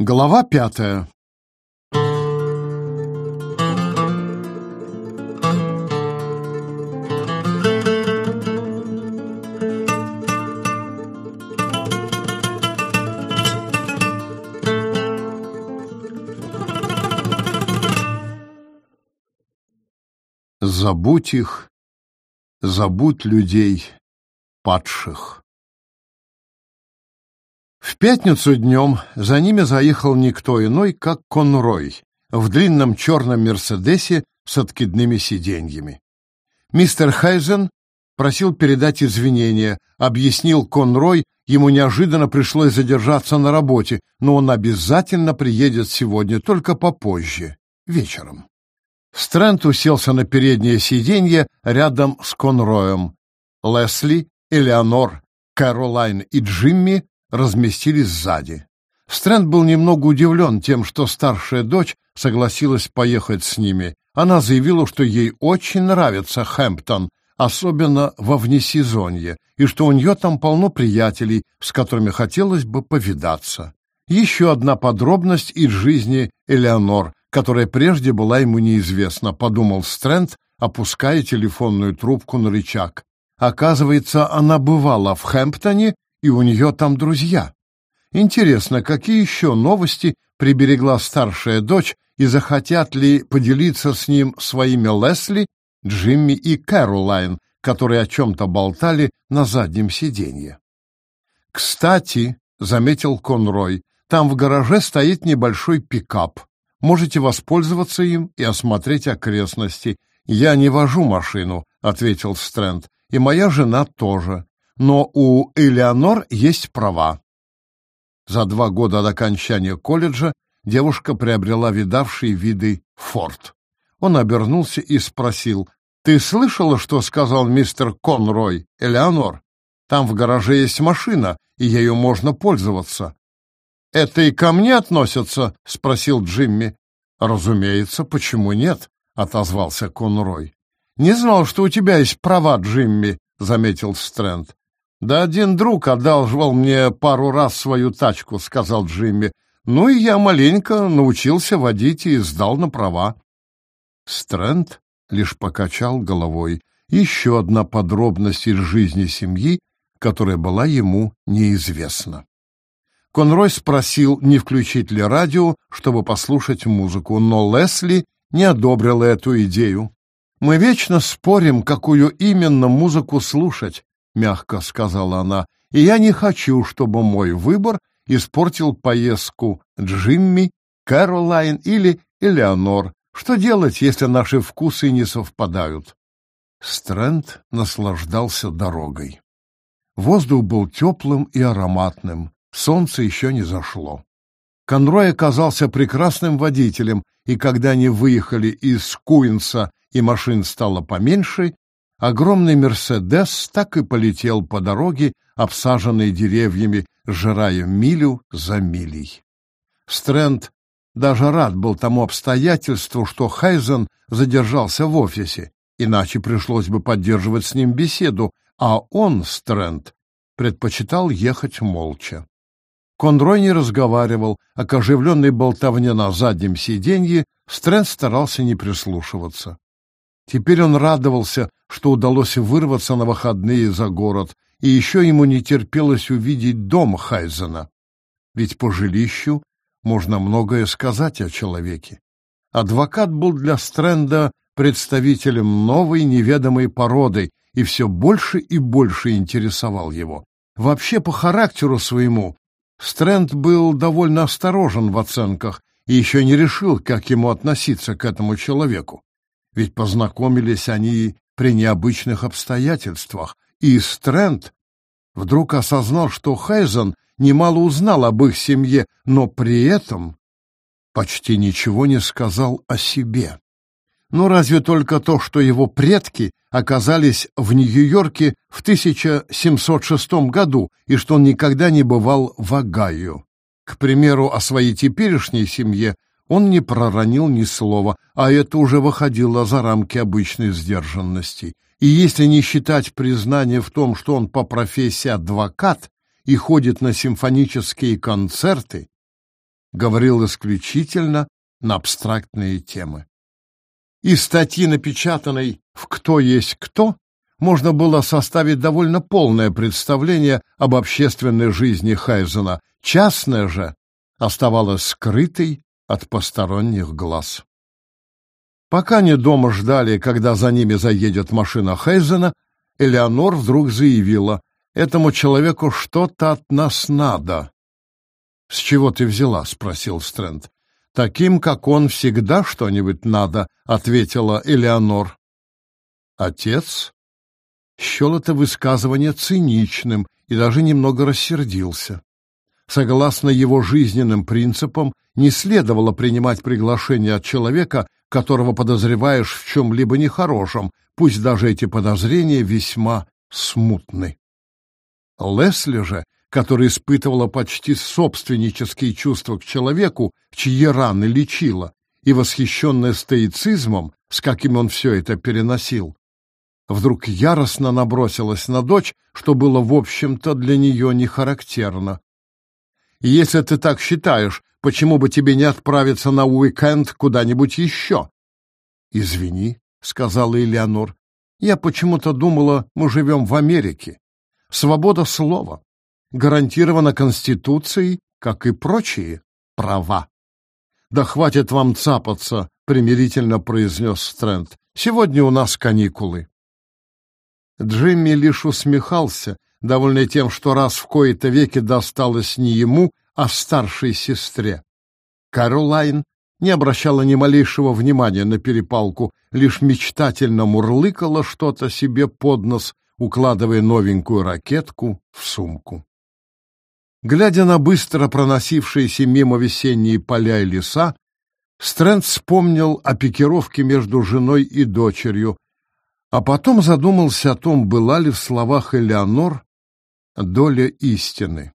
Глава пятая Забудь их, забудь людей падших. В пятницу днем за ними заехал никто иной, как Конрой, в длинном черном «Мерседесе» с откидными сиденьями. Мистер Хайзен просил передать извинения, объяснил Конрой, ему неожиданно пришлось задержаться на работе, но он обязательно приедет сегодня, только попозже, вечером. Стрэнд уселся на переднее сиденье рядом с Конроем. Лесли, Элеонор, Кэролайн и Джимми разместились сзади. Стрэнд был немного удивлен тем, что старшая дочь согласилась поехать с ними. Она заявила, что ей очень нравится Хэмптон, особенно во внесезонье, и что у нее там полно приятелей, с которыми хотелось бы повидаться. Еще одна подробность из жизни Элеонор, которая прежде была ему неизвестна, подумал Стрэнд, опуская телефонную трубку на рычаг. Оказывается, она бывала в Хэмптоне и у нее там друзья. Интересно, какие еще новости приберегла старшая дочь и захотят ли поделиться с ним своими Лесли, Джимми и Кэролайн, которые о чем-то болтали на заднем сиденье. «Кстати», — заметил Конрой, — «там в гараже стоит небольшой пикап. Можете воспользоваться им и осмотреть окрестности. Я не вожу машину», — ответил Стрэнд, — «и моя жена тоже но у Элеонор есть права. За два года до окончания колледжа девушка приобрела видавшие виды форт. Он обернулся и спросил, «Ты слышала, что сказал мистер Конрой, Элеонор? Там в гараже есть машина, и ею можно пользоваться». «Это и ко мне относится?» — спросил Джимми. «Разумеется, почему нет?» — отозвался Конрой. «Не знал, что у тебя есть права, Джимми», — заметил Стрэнд. «Да один друг одалживал мне пару раз свою тачку», — сказал Джимми. «Ну и я маленько научился водить и сдал на права». Стрэнд лишь покачал головой. Еще одна подробность из жизни семьи, которая была ему неизвестна. Конрой спросил, не включить ли радио, чтобы послушать музыку, но Лесли не одобрила эту идею. «Мы вечно спорим, какую именно музыку слушать», — мягко сказала она, — «и я не хочу, чтобы мой выбор испортил поездку Джимми, Кэролайн или Элеонор. Что делать, если наши вкусы не совпадают?» Стрэнд наслаждался дорогой. Воздух был теплым и ароматным, солнце еще не зашло. Конрой оказался прекрасным водителем, и когда они выехали из Куинса и машин стало поменьше, Огромный «Мерседес» так и полетел по дороге, обсаженной деревьями, сжирая милю за милей. Стрэнд даже рад был тому обстоятельству, что Хайзен задержался в офисе, иначе пришлось бы поддерживать с ним беседу, а он, Стрэнд, предпочитал ехать молча. Конрой не разговаривал, а к оживленной болтовне на заднем сиденье Стрэнд старался не прислушиваться. Теперь он радовался, что удалось вырваться на выходные за город, и еще ему не терпелось увидеть дом Хайзена. Ведь по жилищу можно многое сказать о человеке. Адвокат был для Стрэнда представителем новой неведомой породы и все больше и больше интересовал его. Вообще, по характеру своему, Стрэнд был довольно осторожен в оценках и еще не решил, как ему относиться к этому человеку ведь познакомились они при необычных обстоятельствах, и Стрэнд вдруг осознал, что Хайзен немало узнал об их семье, но при этом почти ничего не сказал о себе. Ну, разве только то, что его предки оказались в Нью-Йорке в 1706 году и что он никогда не бывал в Огайо. К примеру, о своей теперешней семье он не проронил ни слова, а это уже выходило за рамки обычной сдержанности. И если не считать признание в том, что он по профессии адвокат и ходит на симфонические концерты, говорил исключительно на абстрактные темы. Из статьи, напечатанной в «Кто есть кто», можно было составить довольно полное представление об общественной жизни Хайзена. Частная же оставалась скрытой от посторонних глаз. Пока они дома ждали, когда за ними заедет машина Хайзена, Элеонор вдруг заявила, «Этому человеку что-то от нас надо». «С чего ты взяла?» — спросил Стрэнд. «Таким, как он, всегда что-нибудь надо», — ответила Элеонор. Отец счел это высказывание циничным и даже немного рассердился. Согласно его жизненным принципам, не следовало принимать приглашение от человека, которого подозреваешь в чем-либо нехорошем, пусть даже эти подозрения весьма смутны. Лесли же, который испытывала почти собственнические чувства к человеку, чьи раны лечила, и восхищенная стоицизмом, с каким он все это переносил, вдруг яростно набросилась на дочь, что было, в общем-то, для нее не характерно. «Если ты так считаешь, почему бы тебе не отправиться на уикенд куда-нибудь еще?» «Извини», — сказала Элеонор, — «я почему-то думала, мы живем в Америке. Свобода слова гарантирована Конституцией, как и прочие права». «Да хватит вам цапаться», — примирительно произнес Стрэнд. «Сегодня у нас каникулы». Джимми лишь усмехался, довольный тем, что раз в кои-то веки досталось не ему, а старшей сестре. Каролайн не обращала ни малейшего внимания на перепалку, лишь мечтательно мурлыкала что-то себе под нос, укладывая новенькую ракетку в сумку. Глядя на быстро проносившиеся мимо весенние поля и леса, Стрэнд вспомнил о пикировке между женой и дочерью, а потом задумался о том, была ли в словах Элеонор доля истины.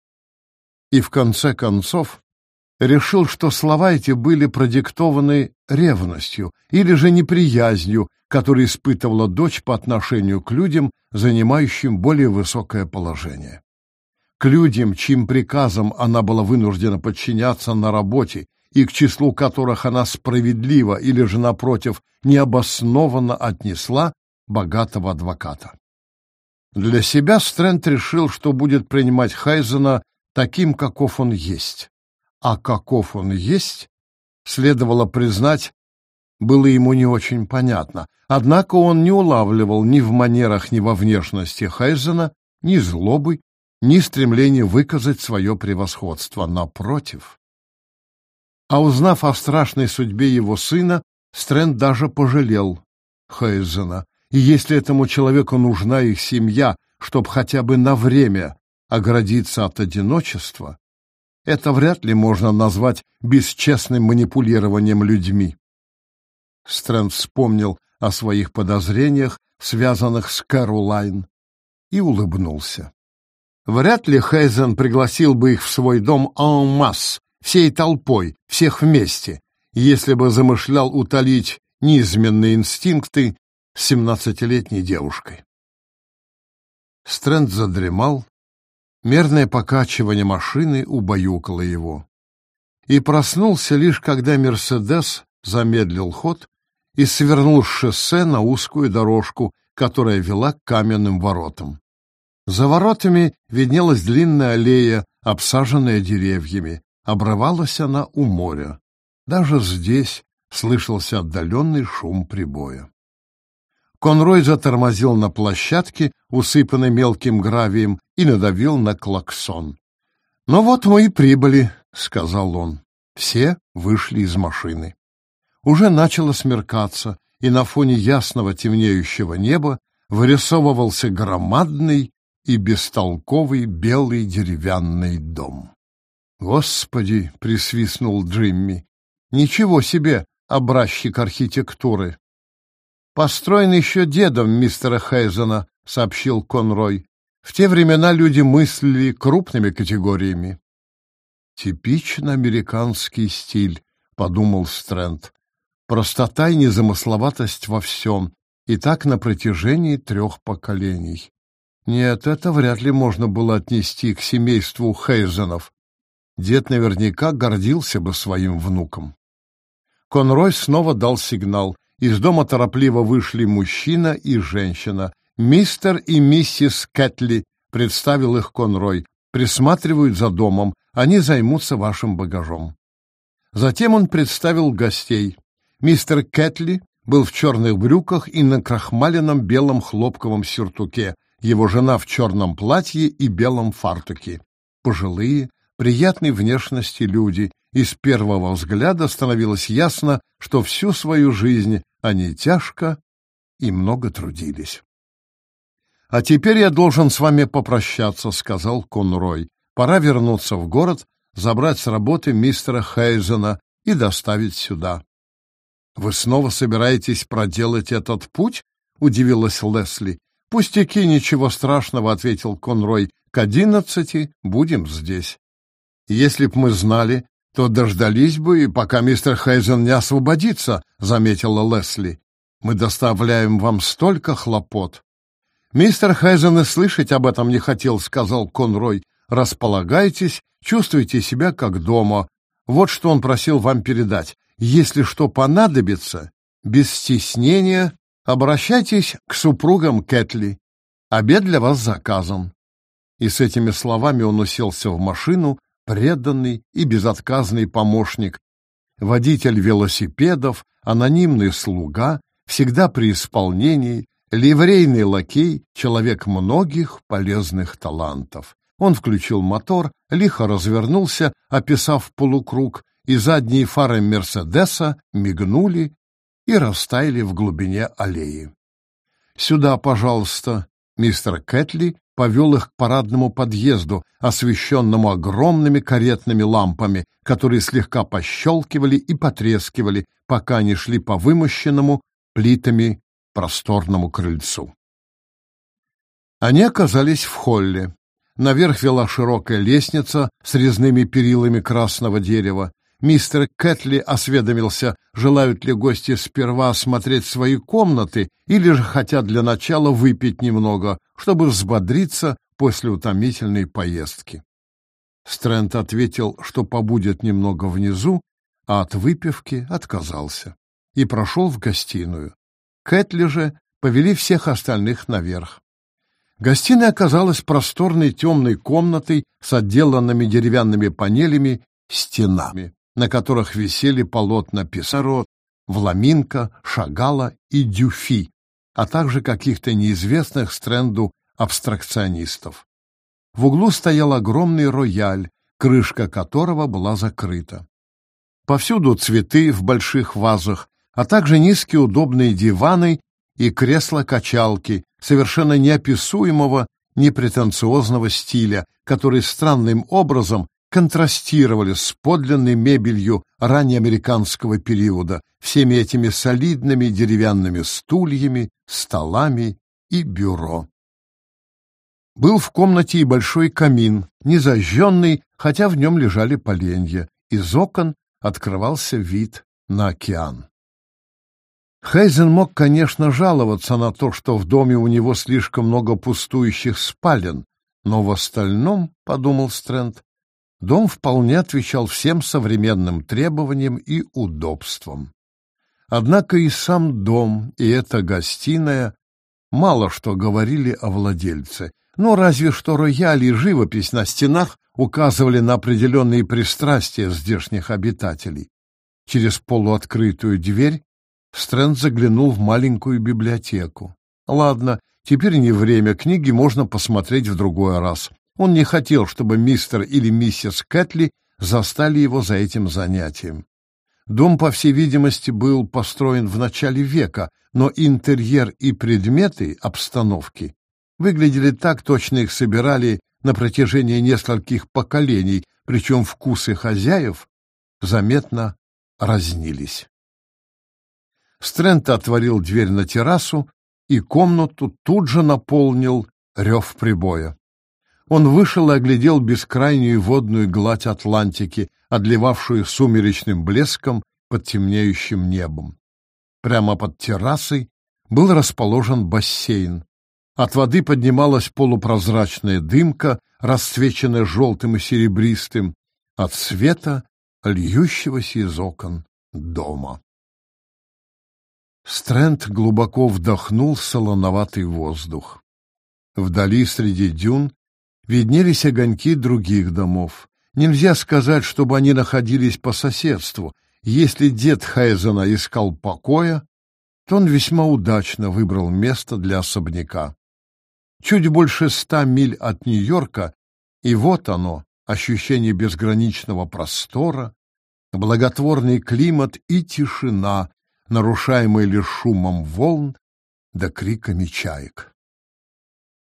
И в конце концов решил, что слова эти были продиктованы ревностью или же неприязнью, которую испытывала дочь по отношению к людям, занимающим более высокое положение. К людям, чьим приказам она была вынуждена подчиняться на работе и к числу которых она справедливо или же, напротив, необоснованно отнесла богатого адвоката. Для себя Стрэнд решил, что будет принимать Хайзена таким, каков он есть. А каков он есть, следовало признать, было ему не очень понятно. Однако он не улавливал ни в манерах, ни во внешности Хайзена ни злобы, ни стремления выказать свое превосходство. Напротив. А узнав о страшной судьбе его сына, Стрэнд даже пожалел Хайзена, и если этому человеку нужна их семья, чтобы хотя бы на время оградиться от одиночества, это вряд ли можно назвать бесчестным манипулированием людьми. Стрэнд вспомнил о своих подозрениях, связанных с Кэролайн, и улыбнулся. Вряд ли Хейзен пригласил бы их в свой дом en masse, всей толпой, всех вместе, если бы замышлял утолить низменные инстинкты семнадцатилетней девушкой. Стрэнд задремал, мерное покачивание машины убаюкало его. И проснулся лишь когда «Мерседес» замедлил ход и свернул с шоссе на узкую дорожку, которая вела к каменным воротам. За воротами виднелась длинная аллея, обсаженная деревьями. Обрывалась она у моря. Даже здесь слышался отдаленный шум прибоя. Конрой затормозил на площадке, усыпанной мелким гравием, и надавил на клаксон. «Ну вот мы и прибыли», — сказал он. Все вышли из машины. Уже начало смеркаться, и на фоне ясного темнеющего неба вырисовывался громадный и бестолковый белый деревянный дом. «Господи!» — присвистнул Джимми. «Ничего себе, образчик архитектуры!» «Построен еще дедом мистера Хейзена», — сообщил Конрой. «В те времена люди мыслили крупными категориями». «Типично американский стиль», — подумал Стрэнд. «Простота и незамысловатость во всем, и так на протяжении трех поколений». Нет, это вряд ли можно было отнести к семейству Хейзенов. Дед наверняка гордился бы своим внуком. Конрой снова дал сигнал. Из дома торопливо вышли мужчина и женщина. Мистер и миссис Кэтли, представил их Конрой, присматривают за домом, они займутся вашим багажом. Затем он представил гостей. Мистер Кэтли был в черных брюках и на крахмаленном белом хлопковом сюртуке, его жена в черном платье и белом фартуке. Пожилые, приятной внешности люди, и с первого взгляда становилось ясно, что всю свою жизнь они тяжко и много трудились. «А теперь я должен с вами попрощаться», — сказал Конрой. «Пора вернуться в город, забрать с работы мистера Хейзена и доставить сюда». «Вы снова собираетесь проделать этот путь?» — удивилась Лесли. «Пустяки, ничего страшного», — ответил Конрой. «К одиннадцати будем здесь». «Если б мы знали, то дождались бы, пока мистер Хейзен не освободится», — заметила Лесли. «Мы доставляем вам столько хлопот». «Мистер Хейзен и слышать об этом не хотел», — сказал Конрой. «Располагайтесь, чувствуйте себя как дома. Вот что он просил вам передать. Если что понадобится, без стеснения обращайтесь к супругам Кэтли. Обед для вас заказан». И с этими словами он уселся в машину, преданный и безотказный помощник, водитель велосипедов, анонимный слуга, всегда при исполнении, ливрейный лакей, человек многих полезных талантов. Он включил мотор, лихо развернулся, описав полукруг, и задние фары Мерседеса мигнули и растаяли в глубине аллеи. «Сюда, пожалуйста», мистер Кэтли повел их к парадному подъезду, освещенному огромными каретными лампами, которые слегка пощелкивали и потрескивали, пока они шли по вымощенному плитами просторному крыльцу. Они оказались в холле. Наверх вела широкая лестница с резными перилами красного дерева. Мистер Кэтли осведомился, желают ли гости сперва осмотреть свои комнаты или же хотят для начала выпить немного, чтобы взбодриться после утомительной поездки. Стрэнд ответил, что побудет немного внизу, а от выпивки отказался и прошел в гостиную. Кэтли же повели всех остальных наверх. Гостиная оказалась просторной темной комнатой с отделанными деревянными панелями стенами, на которых висели полотна Писаро, Вламинка, Шагала и Дюфи, а также каких-то неизвестных Стрэнду абстракционистов. В углу стоял огромный рояль, крышка которого была закрыта. Повсюду цветы в больших вазах, а также низкие удобные диваны и кресла-качалки совершенно неописуемого, непретенциозного стиля, которые странным образом контрастировали с подлинной мебелью раннеамериканского периода, всеми этими солидными деревянными стульями, столами и бюро. Был в комнате и большой камин, незажженный, хотя в нем лежали поленья. Из окон открывался вид на океан. Хейзен мог, конечно, жаловаться на то, что в доме у него слишком много пустующих спален, но в остальном, — подумал Стрэнд, — дом вполне отвечал всем современным требованиям и удобствам. Однако и сам дом, и эта гостиная мало что говорили о владельце, но разве что рояль и живопись на стенах указывали на определенные пристрастия здешних обитателей. Через полуоткрытую дверь Стрэнд заглянул в маленькую библиотеку. Ладно, теперь не время, книги можно посмотреть в другой раз. Он не хотел, чтобы мистер или миссис Кэтли застали его за этим занятием. Дом, по всей видимости, был построен в начале века, но интерьер и предметы обстановки выглядели так, точно их собирали на протяжении нескольких поколений, причем вкусы хозяев заметно разнились. Стрэнд отворил дверь на террасу, и комнату тут же наполнил рев прибоя. Он вышел и оглядел бескрайнюю водную гладь Атлантики, отливавшую сумеречным блеском под темнеющим небом. Прямо под террасой был расположен бассейн. От воды поднималась полупрозрачная дымка, расцвеченная желтым и серебристым. от света, льющегося из окон дома. Стрэнд глубоко вдохнул солоноватый воздух. Вдали среди дюн виднелись огоньки других домов. Нельзя сказать, чтобы они находились по соседству. Если дед Хайзена искал покоя, то он весьма удачно выбрал место для особняка. Чуть больше ста миль от Нью-Йорка, и вот оно, ощущение безграничного простора, благотворный климат и тишина, нарушаемая лишь шумом волн да криками чаек.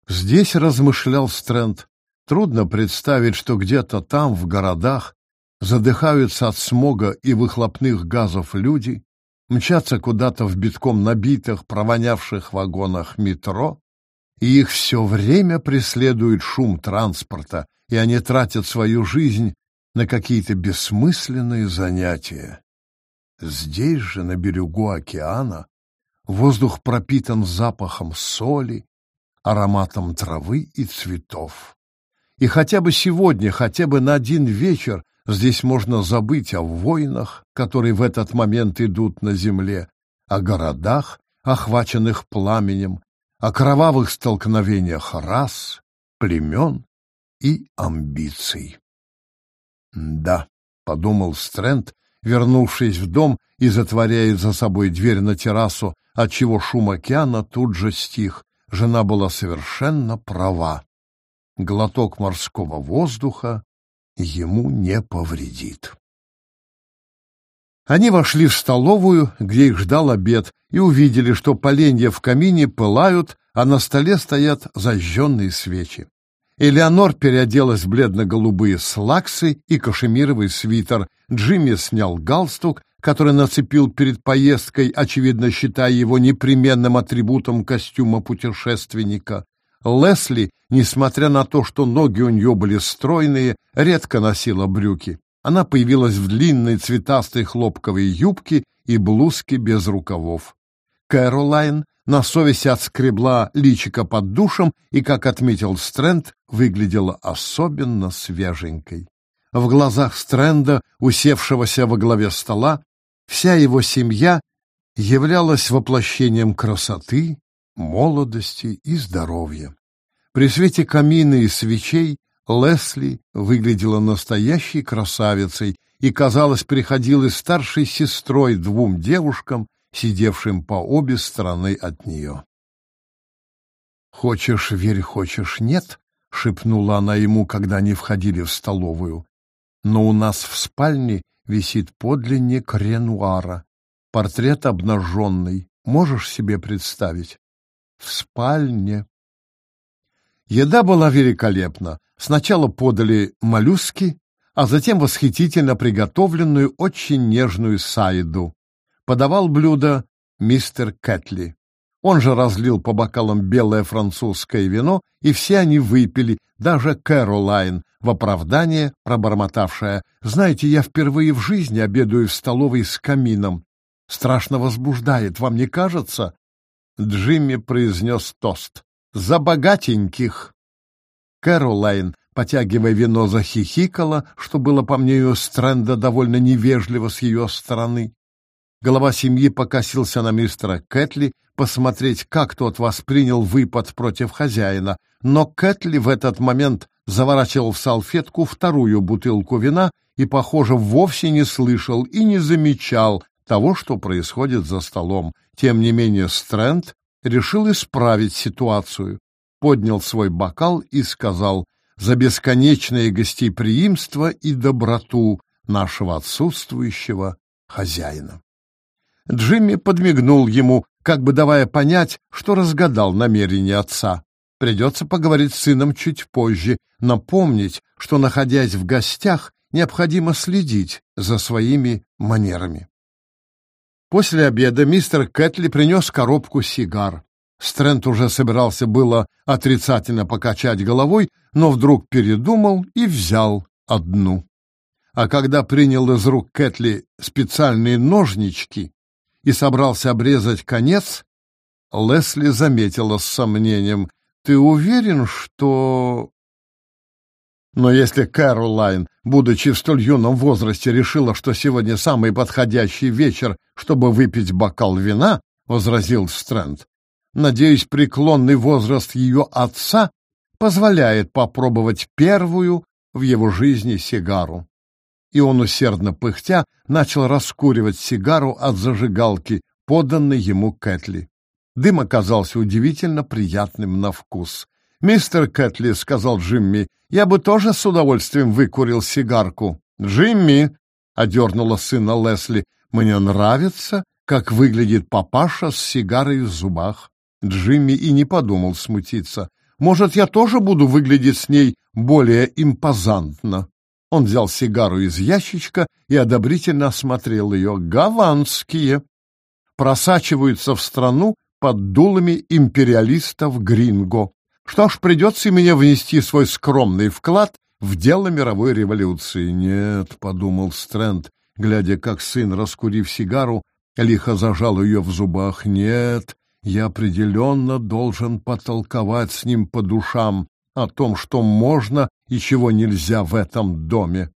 Здесь размышлял Стрэнд. Трудно представить, что где-то там, в городах, задыхаются от смога и выхлопных газов люди, мчатся куда-то в битком набитых, провонявших вагонах метро, и их все время преследует шум транспорта, и они тратят свою жизнь на какие-то бессмысленные занятия. Здесь же, на берегу океана, воздух пропитан запахом соли, ароматом травы и цветов. И хотя бы сегодня, хотя бы на один вечер здесь можно забыть о войнах, которые в этот момент идут на земле, о городах, охваченных пламенем, о кровавых столкновениях рас, племен и амбиций. «Да», — подумал Стрэнд, вернувшись в дом и затворяя за собой дверь на террасу, отчего шум океана тут же стих. Жена была совершенно права. Глоток морского воздуха ему не повредит. Они вошли в столовую, где их ждал обед, и увидели, что поленья в камине пылают, а на столе стоят зажженные свечи. Элеонор переоделась в бледно-голубые слаксы и кашемировый свитер. Джимми снял галстук, который нацепил перед поездкой, очевидно считая его непременным атрибутом костюма путешественника. Лесли, несмотря на то, что ноги у нее были стройные, редко носила брюки. Она появилась в длинной цветастой хлопковой юбке и блузке без рукавов. Кэролайн на совести отскребла личико под душем и, как отметил Стрэнд, выглядела особенно свеженькой. В глазах Стрэнда, усевшегося во главе стола, вся его семья являлась воплощением красоты, молодости и здоровья. При свете камина и свечей Лесли выглядела настоящей красавицей и, казалось, приходилась старшей сестрой двум девушкам, сидевшим по обе стороны от нее. «Хочешь — верь, хочешь — нет», — шепнула она ему, когда они входили в столовую. «Но у нас в спальне висит подлинник Ренуара, портрет обнаженный. Можешь себе представить? В спальне». Еда была великолепна. Сначала подали моллюски, а затем восхитительно приготовленную, очень нежную сайду подавал блюдо мистер Кэтли. Он же разлил по бокалам белое французское вино, и все они выпили, даже Кэролайн, в оправдание пробормотавшая. «Знаете, я впервые в жизни обедаю в столовой с камином. Страшно возбуждает, вам не кажется?» Джимми произнес тост. «За богатеньких!» Кэролайн, потягивая вино, захихикала, что было, по мнению Стрэнда, довольно невежливо с ее стороны. Голова семьи покосился на мистера Кэтли, посмотреть, как тот воспринял выпад против хозяина, но Кэтли в этот момент заворачивал в салфетку вторую бутылку вина и, похоже, вовсе не слышал и не замечал того, что происходит за столом. Тем не менее Стрэнд решил исправить ситуацию, поднял свой бокал и сказал «За бесконечное гостеприимство и доброту нашего отсутствующего хозяина». Джимми подмигнул ему, как бы давая понять, что разгадал намерение отца. Придется поговорить с сыном чуть позже, напомнить, что, находясь в гостях, необходимо следить за своими манерами. После обеда мистер Кэтли принес коробку сигар. Стрэнд уже собирался было отрицательно покачать головой, но вдруг передумал и взял одну. А когда принял из рук Кэтли специальные ножнички, и собрался обрезать конец, Лесли заметила с сомнением. «Ты уверен, что...» Но если Кэролайн, будучи в столь юном возрасте, решила, что сегодня самый подходящий вечер, чтобы выпить бокал вина, — возразил Стрэнд, — надеюсь, преклонный возраст ее отца позволяет попробовать первую в его жизни сигару. И он, усердно пыхтя, начал раскуривать сигару от зажигалки, поданной ему Кэтли. Дым оказался удивительно приятным на вкус. «Мистер Кэтли», — сказал Джимми, — «я бы тоже с удовольствием выкурил сигарку». «Джимми», — одернула сына Лесли, — «мне нравится, как выглядит папаша с сигарой в зубах». Джимми и не подумал смутиться. «Может, я тоже буду выглядеть с ней более импозантно?» Он взял сигару из ящичка и одобрительно осмотрел ее. «Гаванские!» Просачиваются в страну под дулами империалистов Гринго. Что ж, придется мне внести свой скромный вклад в дело мировой революции. Нет, — подумал Стрэнд, глядя, как сын, раскурив сигару, лихо зажал ее в зубах. Нет, я определенно должен потолковать с ним по душам о том, что можно и чего нельзя в этом доме.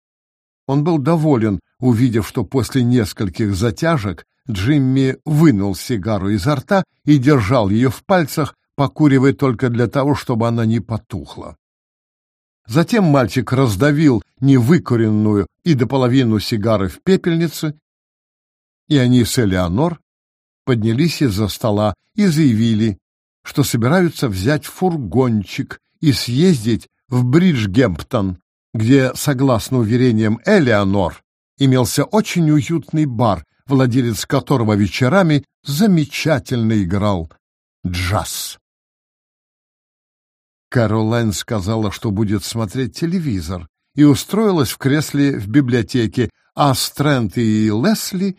Он был доволен, увидев, что после нескольких затяжек Джимми вынул сигару изо рта и держал ее в пальцах, покуривая только для того, чтобы она не потухла. Затем мальчик раздавил невыкуренную и до половины сигары в пепельнице, и они с Элеонор поднялись из-за стола и заявили, что собираются взять фургончик и съездить в Бриджгемптон, где, согласно уверениям Элеонор, имелся очень уютный бар, владелец которого вечерами замечательно играл джаз. Каролайн сказала, что будет смотреть телевизор, и устроилась в кресле в библиотеке, а Стрэнд и Лесли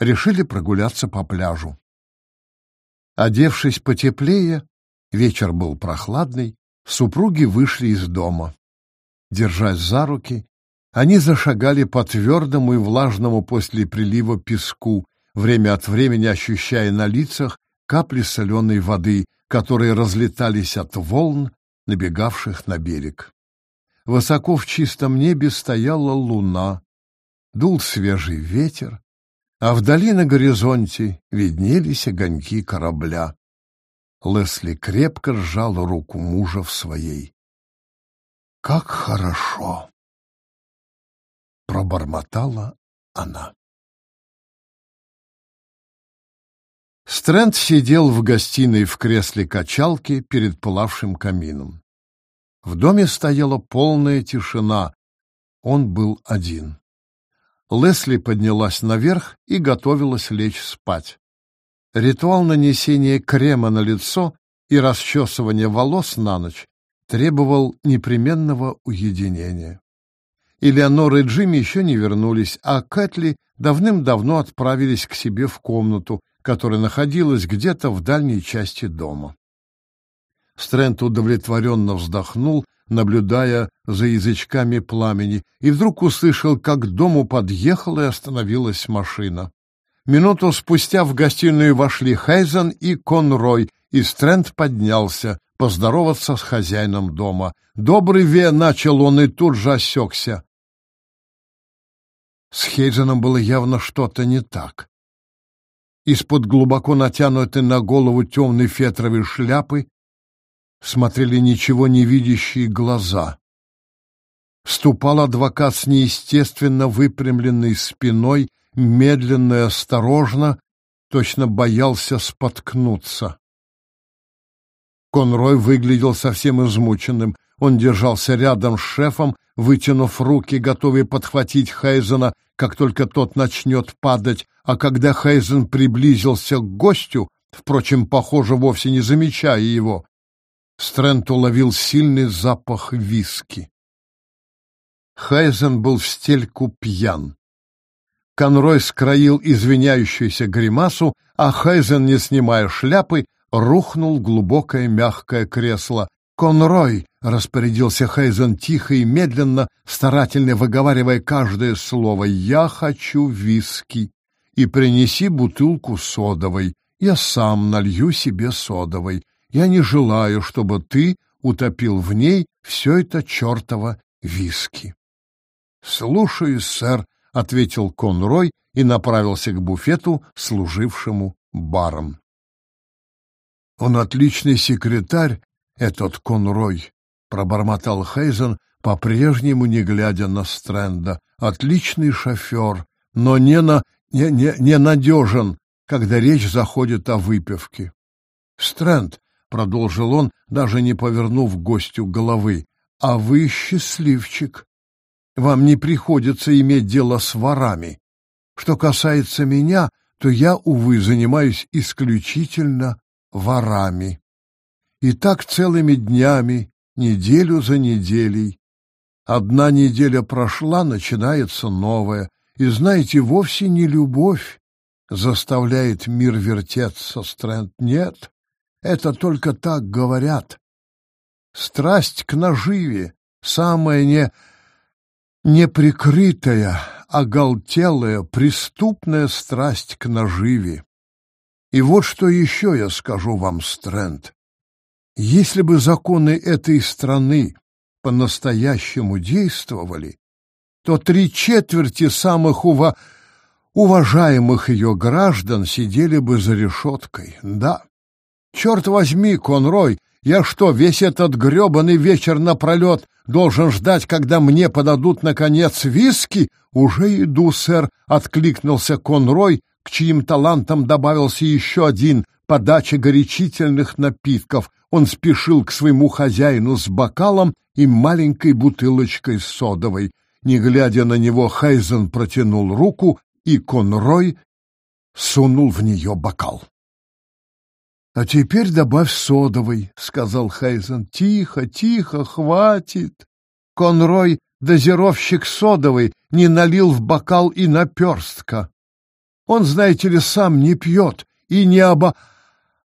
решили прогуляться по пляжу. Одевшись потеплее, вечер был прохладный, супруги вышли из дома. Держась за руки, они зашагали по твердому и влажному после прилива песку, время от времени ощущая на лицах капли соленой воды, которые разлетались от волн, набегавших на берег. Высоко в чистом небе стояла луна, дул свежий ветер, а вдали на горизонте виднелись огоньки корабля. Лесли крепко сжал руку мужа в своей. «Как хорошо!» — пробормотала она. Стрэнд сидел в гостиной в кресле качалки перед пылавшим камином. В доме стояла полная тишина. Он был один. Лесли поднялась наверх и готовилась лечь спать. Ритуал нанесения крема на лицо и расчесывания волос на ночь требовал непременного уединения. Элеонор и Джимми еще не вернулись, а Кэтли давным-давно отправились к себе в комнату, которая находилась где-то в дальней части дома. Стрэнд удовлетворенно вздохнул, наблюдая за язычками пламени, и вдруг услышал, как к дому подъехала и остановилась машина. Минуту спустя в гостиную вошли Хейзен и Конрой, и Стрэнд поднялся поздороваться с хозяином дома. «Добрый ве!» — начал он и тут же осекся. С Хейзеном было явно что-то не так. Из-под глубоко натянутой на голову темной фетровой шляпы смотрели ничего не видящие глаза. Ступал адвокат с неестественно выпрямленной спиной, медленно и осторожно, точно боялся споткнуться. Конрой выглядел совсем измученным. Он держался рядом с шефом, вытянув руки, готовый подхватить Хейзена, как только тот начнет падать, а когда Хейзен приблизился к гостю, впрочем, похоже, вовсе не замечая его, Стрэнд уловил сильный запах виски. Хайзен был в стельку пьян. Конрой скроил извиняющуюся гримасу, а Хайзен, не снимая шляпы, рухнул в глубокое мягкое кресло. «Конрой!» — распорядился Хайзен тихо и медленно, старательно выговаривая каждое слово. «Я хочу виски. И принеси бутылку содовой. Я сам налью себе содовой. Я не желаю, чтобы ты утопил в ней все это чертово виски. «Слушаюсь, сэр», — ответил Конрой и направился к буфету, служившему баром. «Он отличный секретарь, этот Конрой», — пробормотал Хейзен, по-прежнему не глядя на Стрэнда. «Отличный шофер, но не, на, не, не, не надежен, когда речь заходит о выпивке». «Стрэнд», — продолжил он, даже не повернув гостю головы, — «а вы счастливчик. Вам не приходится иметь дело с ворами. Что касается меня, то я, увы, занимаюсь исключительно ворами. И так целыми днями, неделю за неделей. Одна неделя прошла, начинается новая. И знаете, вовсе не любовь заставляет мир вертеться, Стрэнд. Нет, это только так говорят. Страсть к наживе — самая не... неприкрытая, оголтелая, преступная страсть к наживе. И вот что еще я скажу вам, Стрэнд. Если бы законы этой страны по-настоящему действовали, то три четверти самых ува... уважаемых ее граждан сидели бы за решеткой. Да, черт возьми, Конрой, я что, весь этот гребаный вечер напролет должен ждать, когда мне подадут, наконец, виски? Уже иду, сэр, — откликнулся Конрой, к чьим талантам добавился еще один — подача горячительных напитков. Он спешил к своему хозяину с бокалом и маленькой бутылочкой содовой. Не глядя на него, Хайзен протянул руку, и Конрой сунул в нее бокал. — А теперь добавь содовой, — сказал Хайзен. — Тихо, тихо, хватит. Конрой, дозировщик содовой, не налил в бокал и наперстка. Он, знаете ли, сам не пьет и не оба...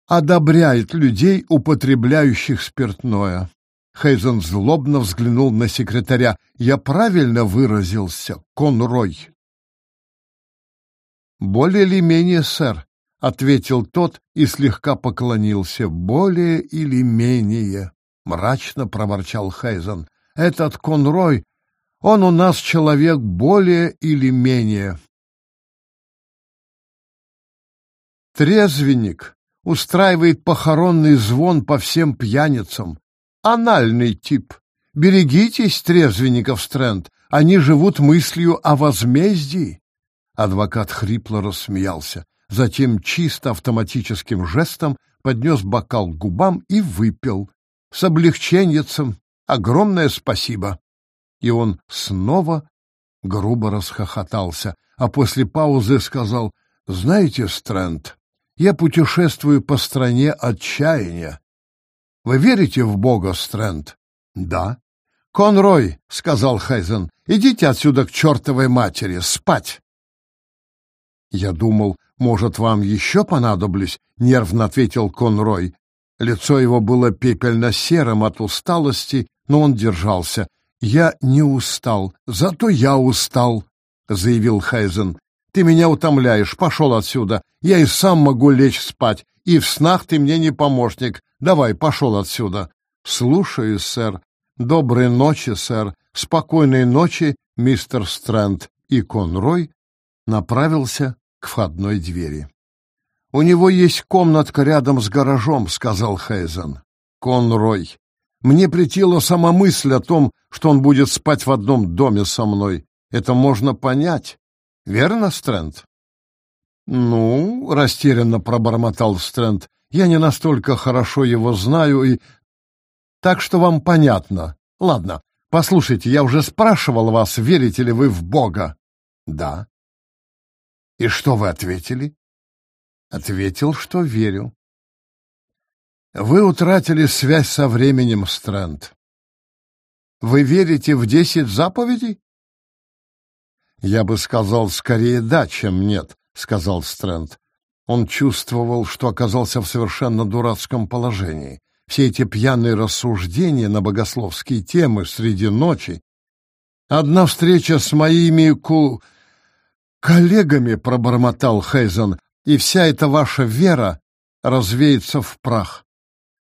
одобряет людей, употребляющих спиртное. Хейзен злобно взглянул на секретаря. «Я правильно выразился, Конрой?» «Более или менее, сэр», — ответил тот и слегка поклонился. «Более или менее», — мрачно проворчал Хейзен. «Этот Конрой, он у нас человек более или менее. Трезвенник устраивает похоронный звон по всем пьяницам. Анальный тип. Берегитесь трезвенников, Стрэнд. Они живут мыслью о возмездии. Адвокат хрипло рассмеялся. Затем чисто автоматическим жестом поднес бокал к губам и выпил. С облегченьем огромное спасибо. И он снова грубо расхохотался, а после паузы сказал, «Знаете, Стрэнд, я путешествую по стране отчаяния. Вы верите в Бога, Стрэнд? Да. Конрой, сказал Хайзен, идите отсюда к чертовой матери, спать. Я думал, может, вам еще понадоблюсь, нервно ответил Конрой. Лицо его было пепельно-серым от усталости, но он держался. Я не устал, зато я устал, заявил Хайзен. Ты меня утомляешь, пошел отсюда. Я и сам могу лечь спать, и в снах ты мне не помощник. Давай, пошел отсюда. Слушаю, сэр. Доброй ночи, сэр. Спокойной ночи, мистер Стрэнд. И Конрой направился к входной двери. У него есть комнатка рядом с гаражом, сказал Хейзен. Конрой. Мне претила сама мысль о том, что он будет спать в одном доме со мной. Это можно понять. Верно, Стрэнд? Ну, растерянно пробормотал Стрэнд. Я не настолько хорошо его знаю и... Так что вам понятно. Ладно, послушайте, я уже спрашивал вас, верите ли вы в Бога? Да. И что вы ответили? Ответил, что верю. Вы утратили связь со временем, Стрэнд. Вы верите в десять заповедей? Я бы сказал скорее да, чем нет, сказал Стрэнд. Он чувствовал, что оказался в совершенно дурацком положении. Все эти пьяные рассуждения на богословские темы среди ночи. Одна встреча с моими ку... коллегами, пробормотал Хейзен, и вся эта ваша вера развеется в прах.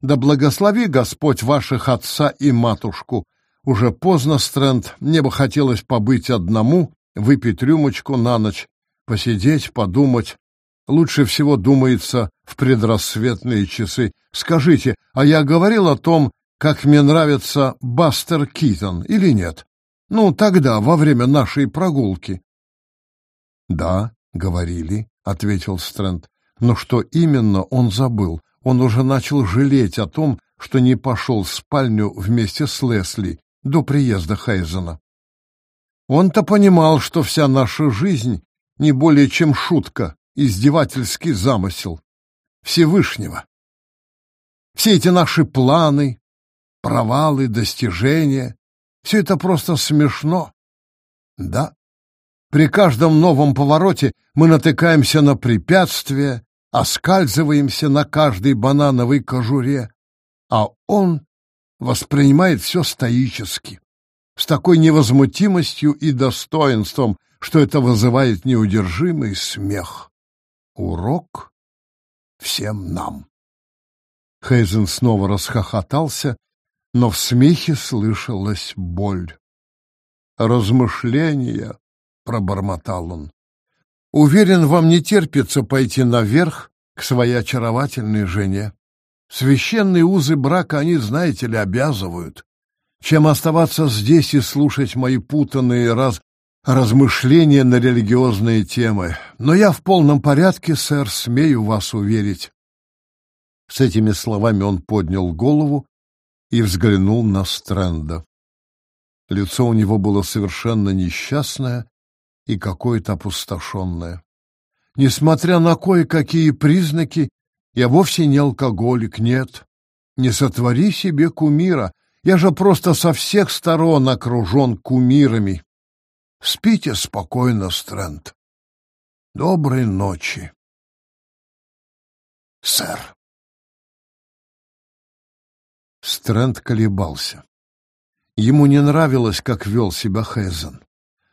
Да благослови Господь ваших отца и матушку. Уже поздно, Стрэнд, мне бы хотелось побыть одному, выпить рюмочку на ночь, посидеть, подумать. Лучше всего думается в предрассветные часы. Скажите, а я говорил о том, как мне нравится Бастер Китон, или нет? Ну, тогда, во время нашей прогулки. — Да, говорили, — ответил Стрэнд. Но что именно, он забыл. Он уже начал жалеть о том, что не пошел в спальню вместе с Лесли до приезда Хейзена. Он-то понимал, что вся наша жизнь не более чем шутка, издевательский замысел Всевышнего. Все эти наши планы, провалы, достижения — все это просто смешно. Да, при каждом новом повороте мы натыкаемся на препятствия, оскальзываемся на каждой банановой кожуре, а он воспринимает все стоически, с такой невозмутимостью и достоинством, что это вызывает неудержимый смех. Урок всем нам. Хейзен снова расхохотался, но в смехе слышалась боль. «Размышления», — пробормотал он. «Уверен, вам не терпится пойти наверх к своей очаровательной жене. Священные узы брака они, знаете ли, обязывают. Чем оставаться здесь и слушать мои путанные раз... размышления на религиозные темы. Но я в полном порядке, сэр, смею вас уверить. С этими словами он поднял голову и взглянул на Стрэнда. Лицо у него было совершенно несчастное и какое-то опустошенное. Несмотря на кое-какие признаки, я вовсе не алкоголик, нет. Не сотвори себе кумира. Я же просто со всех сторон окружен кумирами. Спите спокойно, Стрэнд. Доброй ночи, сэр. Стрэнд колебался. Ему не нравилось, как вел себя Хэзен.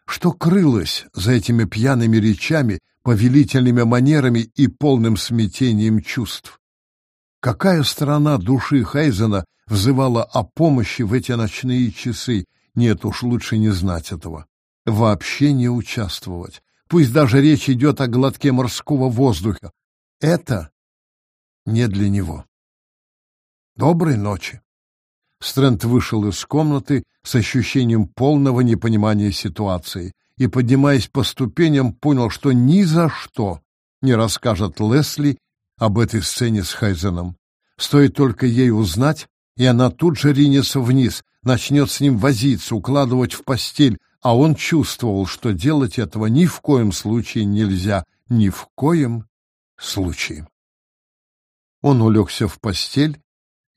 Что крылось за этими пьяными речами, повелительными манерами и полным смятением чувств? Какая сторона души Хайзена взывала о помощи в эти ночные часы? Нет уж, лучше не знать этого. Вообще не участвовать. Пусть даже речь идет о глотке морского воздуха. Это не для него. Доброй ночи. Стрэнд вышел из комнаты с ощущением полного непонимания ситуации и, поднимаясь по ступеням, понял, что ни за что не расскажет Лесли об этой сцене с Хайзеном. Стоит только ей узнать, и она тут же ринется вниз, начнет с ним возиться, укладывать в постель, а он чувствовал, что делать этого ни в коем случае нельзя, ни в коем случае. Он улегся в постель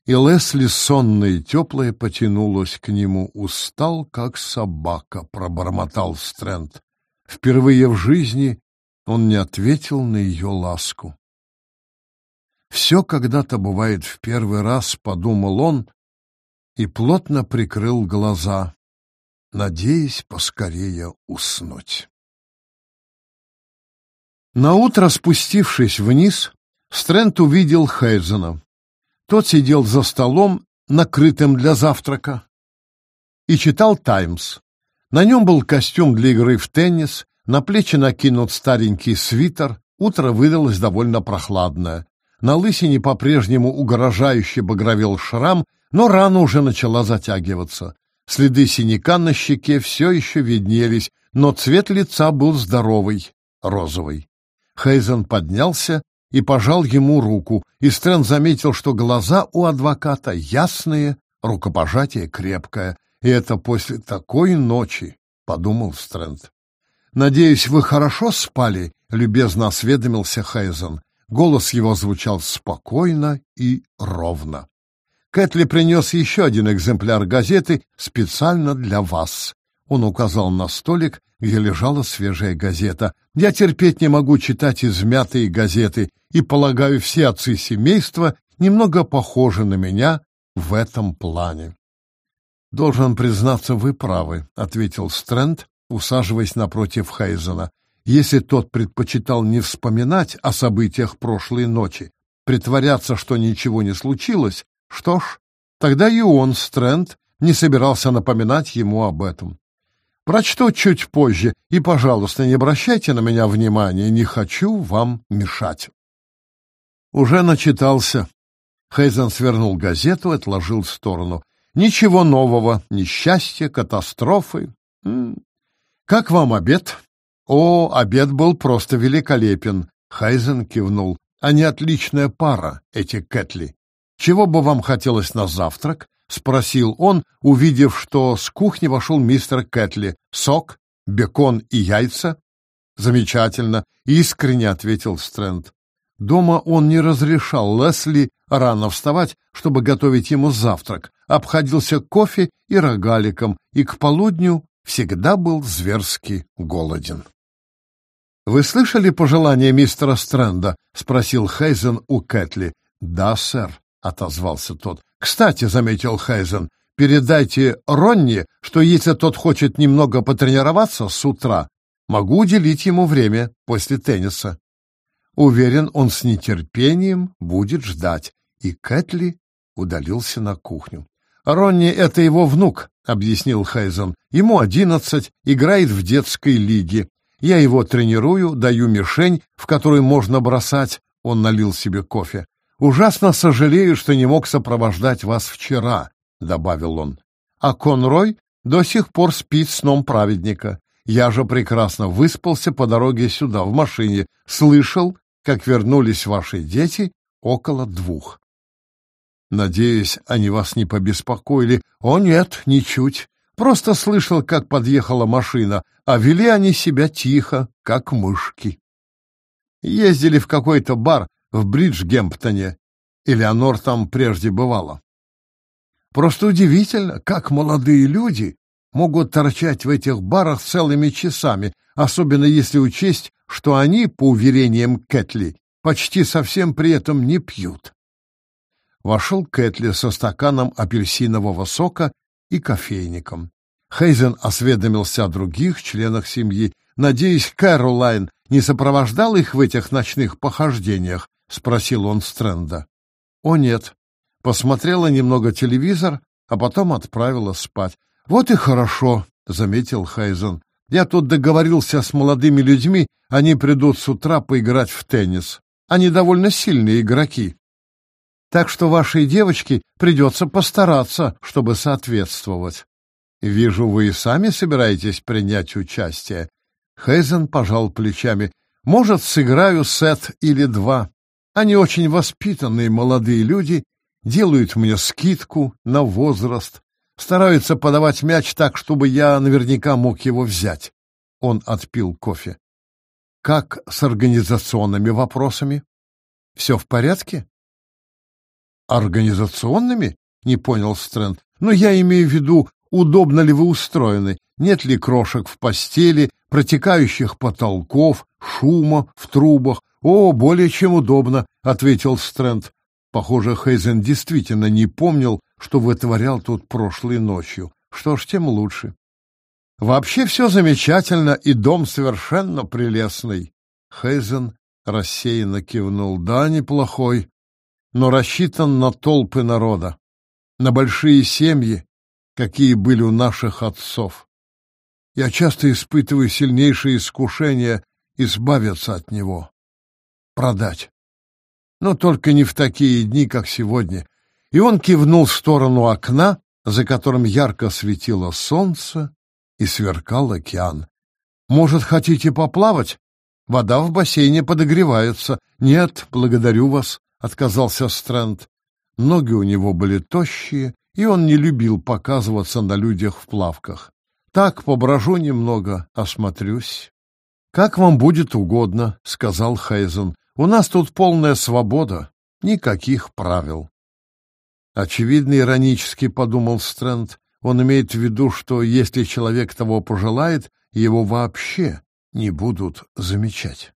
и Лесли, сонная и теплая, потянулась к нему. «Устал, как собака», — пробормотал Стрэнд. Впервые в жизни он не ответил на ее ласку. «Все когда-то бывает в первый раз», — подумал он, и плотно прикрыл глаза, надеясь поскорее уснуть. Наутро, спустившись вниз, Стрэнд увидел Хейзена. Тот сидел за столом, накрытым для завтрака, и читал «Таймс». На нем был костюм для игры в теннис, на плечи накинут старенький свитер, утро выдалось довольно прохладное. На лысине по-прежнему угрожающе багровел шрам, но рана уже начала затягиваться. Следы синяка на щеке все еще виднелись, но цвет лица был здоровый, розовый. Хейзен поднялся и пожал ему руку, и Стрэнд заметил, что глаза у адвоката ясные, рукопожатие крепкое, и это после такой ночи, — подумал Стрэнд. «Надеюсь, вы хорошо спали?» — любезно осведомился Хейзен. Голос его звучал спокойно и ровно. Кэтли принес еще один экземпляр газеты специально для вас. Он указал на столик, где лежала свежая газета. «Я терпеть не могу читать измятые газеты, и, полагаю, все отцы семейства немного похожи на меня в этом плане». «Должен признаться, вы правы», — ответил Стрэнд, усаживаясь напротив Хейзена. «Если тот предпочитал не вспоминать о событиях прошлой ночи, притворяться, что ничего не случилось, что ж, тогда и он, Стрэнд, не собирался напоминать ему об этом. Прочту чуть позже, и, пожалуйста, не обращайте на меня внимания, не хочу вам мешать. Уже начитался. Хейзен свернул газету и отложил в сторону. Ничего нового, несчастья, катастрофы. Как вам обед? О, обед был просто великолепен. Хайзен кивнул. Они отличная пара, эти Кэтли. Чего бы вам хотелось на завтрак? — спросил он, увидев, что с кухни вошел мистер Кэтли. «Сок? Бекон и яйца?» «Замечательно», — искренне ответил Стрэнд. Дома он не разрешал Лесли рано вставать, чтобы готовить ему завтрак, обходился кофе и рогаликом, и к полудню всегда был зверски голоден. «Вы слышали пожелание мистера Стрэнда?» — спросил Хейзен у Кэтли. «Да, сэр», — отозвался тот. Кстати, заметил Хайзен, передайте Ронни, что если тот хочет немного потренироваться с утра, могу уделить ему время после тенниса. Уверен, он с нетерпением будет ждать. И Кэтли удалился на кухню. «Ронни — это его внук», — объяснил Хайзен. «Ему одиннадцать, играет в детской лиге. Я его тренирую, даю мишень, в которую можно бросать». Он налил себе кофе. «Ужасно сожалею, что не мог сопровождать вас вчера», — добавил он. «А Конрой до сих пор спит сном праведника. Я же прекрасно выспался по дороге сюда, в машине. Слышал, как вернулись ваши дети около двух». «Надеюсь, они вас не побеспокоили?» «О, нет, ничуть. Просто слышал, как подъехала машина, а вели они себя тихо, как мышки. Ездили в какой-то бар, в Бриджгемптоне. Элеонор там прежде бывала. Просто удивительно, как молодые люди могут торчать в этих барах целыми часами, особенно если учесть, что они, по уверениям Кэтли, почти совсем при этом не пьют. Вошел Кэтли со стаканом апельсинового сока и кофейником. Хейзен осведомился о других членах семьи. Надеюсь, Кэролайн не сопровождал их в этих ночных похождениях, — спросил он Стрэнда. «О, нет. Посмотрела немного телевизор, а потом отправила спать. Вот и хорошо», — заметил Хайзен. «Я тут договорился с молодыми людьми, они придут с утра поиграть в теннис. Они довольно сильные игроки. Так что вашей девочке придется постараться, чтобы соответствовать. Вижу, вы и сами собираетесь принять участие». Хейзен пожал плечами. «Может, сыграю сет или два. Они очень воспитанные молодые люди, делают мне скидку на возраст, стараются подавать мяч так, чтобы я наверняка мог его взять. Он отпил кофе. Как с организационными вопросами? Все в порядке? Организационными? Не понял Стрэнд. Но я имею в виду, удобно ли вы устроены, нет ли крошек в постели, протекающих потолков, шума в трубах, «О, более чем удобно», — ответил Стрэнд. Похоже, Хейзен действительно не помнил, что вытворял тут прошлой ночью. Что ж, тем лучше. Вообще все замечательно, и дом совершенно прелестный. Хейзен рассеянно кивнул. Да, неплохой, но рассчитан на толпы народа, на большие семьи, какие были у наших отцов. Я часто испытываю сильнейшее искушение избавиться от него продать. Но только не в такие дни, как сегодня. И он кивнул в сторону окна, за которым ярко светило солнце и сверкал океан. «Может, хотите поплавать? Вода в бассейне подогревается». «Нет, благодарю вас», — отказался Стрэнд. Ноги у него были тощие, и он не любил показываться на людях в плавках. «Так, поброжу немного, осмотрюсь». «Как вам будет угодно», — сказал Хейзен. У нас тут полная свобода, никаких правил. Очевидно, иронически подумал Стрэнд, он имеет в виду, что если человек того пожелает, его вообще не будут замечать.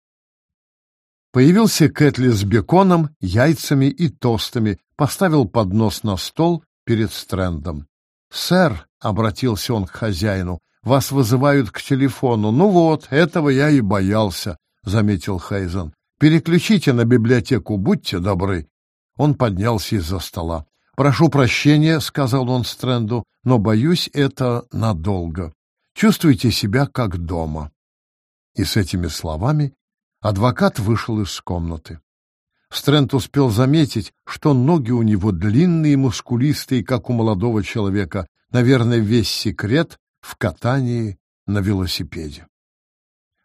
Появился Кэтли с беконом, яйцами и тостами, поставил поднос на стол перед Стрэндом. «Сэр», — обратился он к хозяину, — «вас вызывают к телефону». «Ну вот, этого я и боялся», — заметил Хейзен. Переключите на библиотеку, будьте добры. Он поднялся из-за стола. «Прошу прощения», — сказал он Стрэнду, — «но, боюсь, это надолго. Чувствуйте себя как дома». И с этими словами адвокат вышел из комнаты. Стрэнд успел заметить, что ноги у него длинные мускулистые, как у молодого человека. Наверное, весь секрет в катании на велосипеде.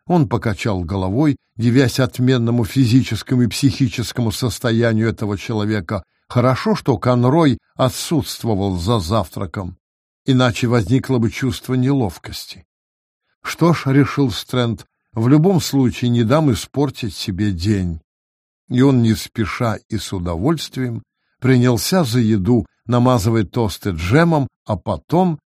Он покачал головой, девясь отменному физическому и психическому состоянию этого человека. Хорошо, что Конрой отсутствовал за завтраком, иначе возникло бы чувство неловкости. Что ж, решил Стрэнд, в любом случае не дам испортить себе день. И он не спеша и с удовольствием принялся за еду, намазывая тосты джемом, а потом,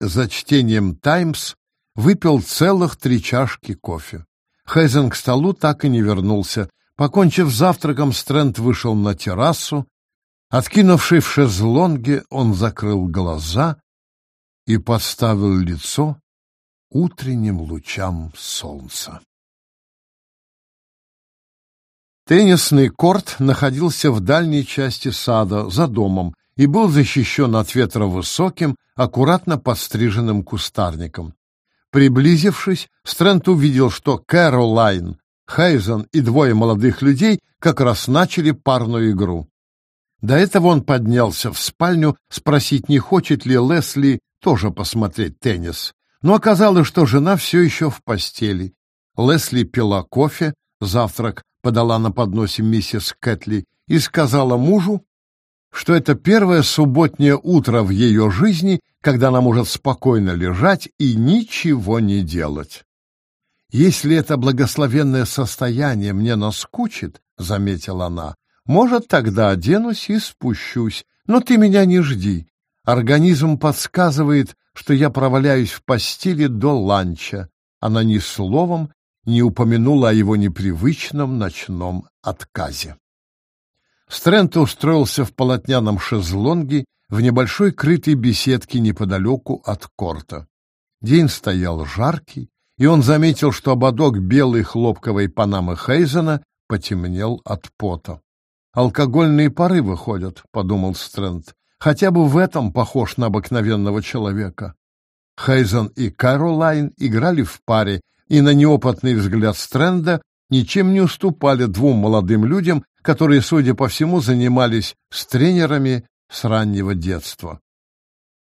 за чтением «Таймс», выпил целых три чашки кофе. Хейзен к столу так и не вернулся. Покончив завтраком, Стрэнд вышел на террасу. Откинувший в шезлонге, он закрыл глаза и подставил лицо утренним лучам солнца. Теннисный корт находился в дальней части сада, за домом, и был защищен от ветра высоким, аккуратно подстриженным кустарником. Приблизившись, Стрэнд увидел, что Кэролайн, Хейзен и двое молодых людей как раз начали парную игру. До этого он поднялся в спальню спросить, не хочет ли Лесли тоже посмотреть теннис. Но оказалось, что жена все еще в постели. Лесли пила кофе, завтрак подала на подносе миссис Кэтли и сказала мужу, что это первое субботнее утро в ее жизни, когда она может спокойно лежать и ничего не делать. «Если это благословенное состояние мне наскучит, — заметила она, — может, тогда оденусь и спущусь, но ты меня не жди. Организм подсказывает, что я проваляюсь в постели до ланча. Она ни словом не упомянула о его непривычном ночном отказе. Стрэнд устроился в полотняном шезлонге в небольшой крытой беседке неподалеку от корта. День стоял жаркий, и он заметил, что ободок белой хлопковой панамы Хейзена потемнел от пота. «Алкогольные пары выходят», — подумал Стрэнд. «Хотя бы в этом похож на обыкновенного человека». Хейзен и Кэролайн играли в паре, и на неопытный взгляд Стрэнда ничем не уступали двум молодым людям, которые, судя по всему, занимались с тренерами с раннего детства.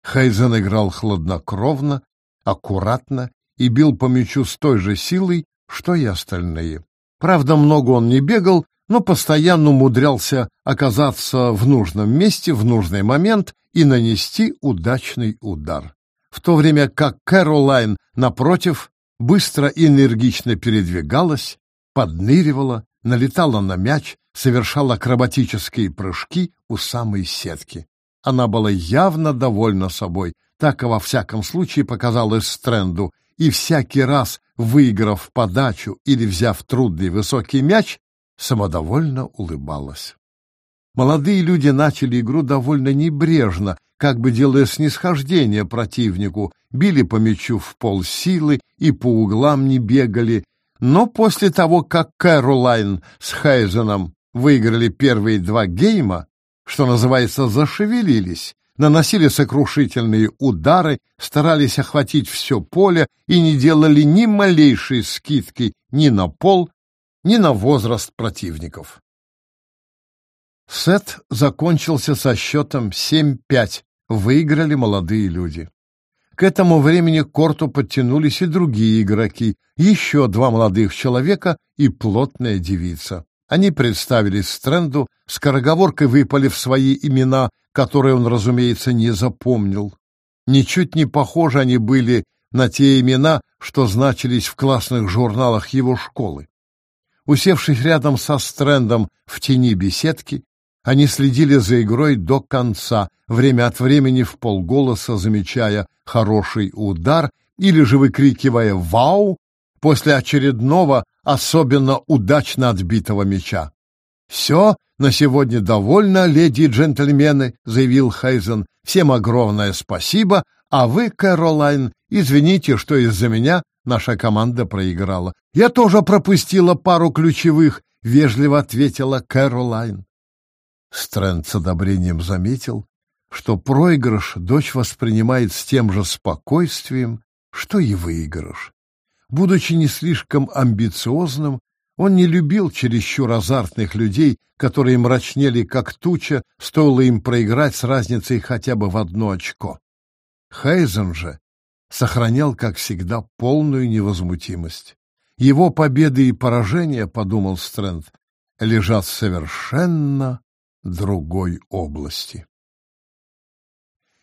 Хейзен играл хладнокровно, аккуратно и бил по мячу с той же силой, что и остальные. Правда, много он не бегал, но постоянно умудрялся оказаться в нужном месте в нужный момент и нанести удачный удар. В то время как Кэролайн, напротив, быстро и энергично передвигалась, подныривала, налетала на мяч, совершала акробатические прыжки у самой сетки. Она была явно довольна собой, так и во всяком случае показалось Стрэнду, и всякий раз, выиграв подачу или взяв трудный высокий мяч, самодовольно улыбалась. Молодые люди начали игру довольно небрежно, как бы делая снисхождение противнику, били по мячу в полсилы и по углам не бегали, но после того, как Кэролайн с Хейзеном выиграли первые два гейма, что называется, зашевелились, наносили сокрушительные удары, старались охватить все поле и не делали ни малейшей скидки ни на пол, ни на возраст противников. Сет закончился со счетом 7-5. Выиграли молодые люди. К этому времени к корту подтянулись и другие игроки, еще два молодых человека и плотная девица. Они представились Стрэнду, скороговоркой выпали в свои имена, которые он, разумеется, не запомнил. Ничуть не похожи они были на те имена, что значились в классных журналах его школы. Усевшись рядом со Стрэндом в тени беседки, они следили за игрой до конца, время от времени в полголоса замечая хороший удар или же выкрикивая «Вау!» после очередного особенно удачно отбитого мяча. «Все, на сегодня довольно, леди и джентльмены», — заявил Хейзен. «Всем огромное спасибо, а вы, Кэролайн, извините, что из-за меня наша команда проиграла. Я тоже пропустила пару ключевых», — вежливо ответила Кэролайн. Стрэнд с одобрением заметил, что проигрыш дочь воспринимает с тем же спокойствием, что и выигрыш. Будучи не слишком амбициозным, он не любил чересчур азартных людей, которые мрачнели как туча, стоило им проиграть с разницей хотя бы в одно очко. Хейзен же сохранял, как всегда, полную невозмутимость. Его победы и поражения, — подумал Стрэнд, — лежат совершенно другой области.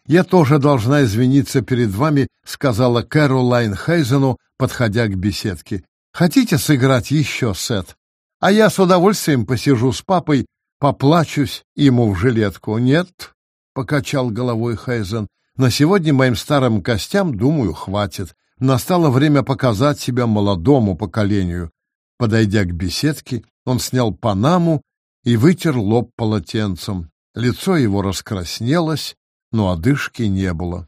«Я тоже должна извиниться перед вами», — сказала Кэролайн Хейзену, подходя к беседке. «Хотите сыграть еще сет? А я с удовольствием посижу с папой, поплачусь ему в жилетку». «Нет», — покачал головой Хейзен, — «на сегодня моим старым костям, думаю, хватит. Настало время показать себя молодому поколению». Подойдя к беседке, он снял панаму и вытер лоб полотенцем. Лицо его раскраснелось, но одышки не было.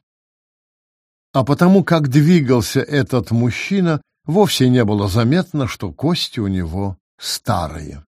А потому, как двигался этот мужчина, вовсе не было заметно, что кости у него старые.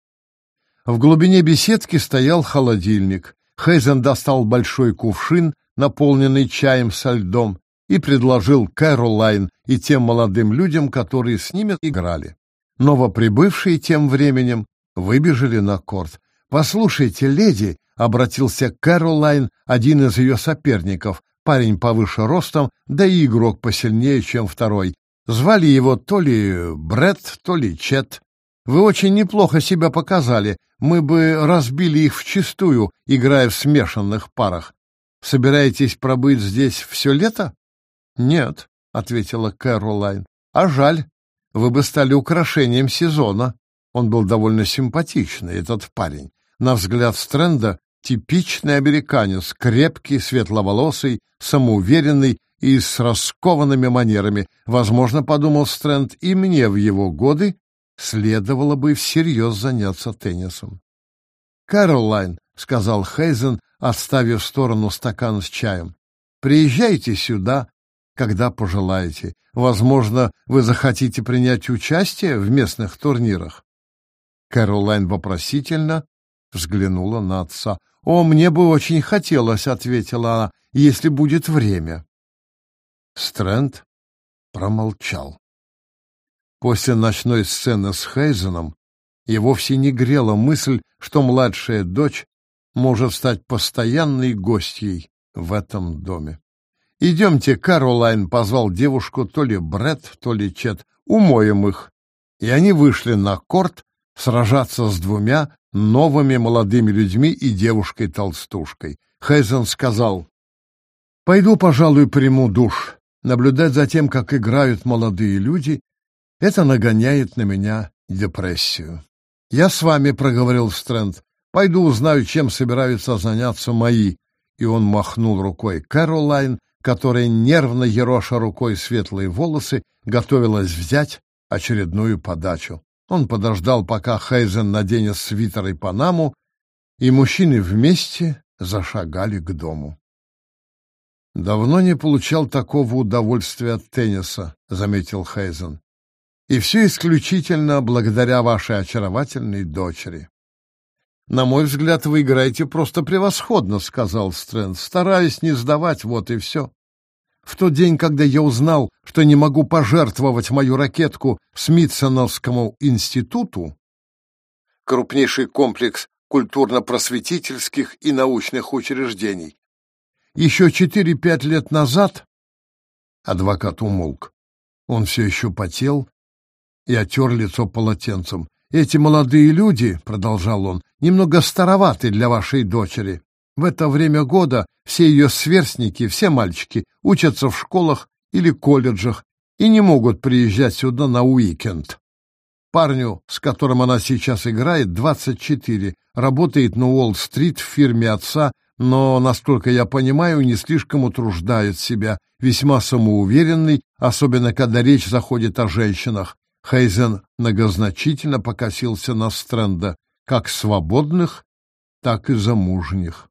В глубине беседки стоял холодильник. Хейзен достал большой кувшин, наполненный чаем со льдом, и предложил Кэролайн и тем молодым людям, которые с ними играли. Новоприбывшие тем временем выбежали на корт. «Послушайте, леди», — обратился к Кэролайн, один из ее соперников, парень повыше ростом, да и игрок посильнее, чем второй. Звали его то ли Бред, то ли Чет. Вы очень неплохо себя показали. Мы бы разбили их вчистую, играя в смешанных парах. Собираетесь пробыть здесь все лето? Нет, ответила Кэролайн. А жаль. Вы бы стали украшением сезона. Он был довольно симпатичный, этот парень. На взгляд Стрэнда типичный американец, крепкий, светловолосый, самоуверенный и с раскованными манерами. Возможно, подумал Стрэнд, и мне в его годы следовало бы всерьез заняться теннисом. «Кэролайн», — сказал Хейзен, отставив в сторону стакан с чаем, — «приезжайте сюда, когда пожелаете. Возможно, вы захотите принять участие в местных турнирах». Кэролайн вопросительно взглянула на отца. «О, мне бы очень хотелось», — ответила она, — «если будет время». Стрэнд промолчал. После ночной сцены с Хейзеном и вовсе не грела мысль, что младшая дочь может стать постоянной гостьей в этом доме. «Идемте, Каролайн», — позвал девушку то ли Бред, то ли Чет, — «умоем их». И они вышли на корт сражаться с двумя новыми молодыми людьми и девушкой-толстушкой. Хейзен сказал, «Пойду, пожалуй, приму душ. Наблюдать за тем, как играют молодые люди, это нагоняет на меня депрессию». «Я с вами», — проговорил Стрэнд. «Пойду узнаю, чем собираются заняться мои». И он махнул рукой Кэролайн, которая, нервно ероша рукой светлые волосы, готовилась взять очередную подачу. Он подождал, пока Хейзен наденет свитер и панаму, и мужчины вместе зашагали к дому. «Давно не получал такого удовольствия от тенниса», — заметил Хейзен. «И все исключительно благодаря вашей очаровательной дочери». «На мой взгляд, вы играете просто превосходно», — сказал Стрэнд, стараясь не сдавать, вот и все. В тот день, когда я узнал, что не могу пожертвовать мою ракетку Смитсоновскому институту, крупнейший комплекс культурно-просветительских и научных учреждений, еще четыре-пять лет назад адвокат умолк. Он все еще потел и отер лицо полотенцем. «Эти молодые люди, — продолжал он, — немного староваты для вашей дочери. В это время года все ее сверстники, все мальчики, учатся в школах или колледжах и не могут приезжать сюда на уикенд. Парню, с которым она сейчас играет, 24, работает на Уолл-стрит в фирме отца, но, насколько я понимаю, не слишком утруждает себя, весьма самоуверенный, особенно когда речь заходит о женщинах. Хейзен многозначительно покосился на Стрэнда, как свободных, так и замужних.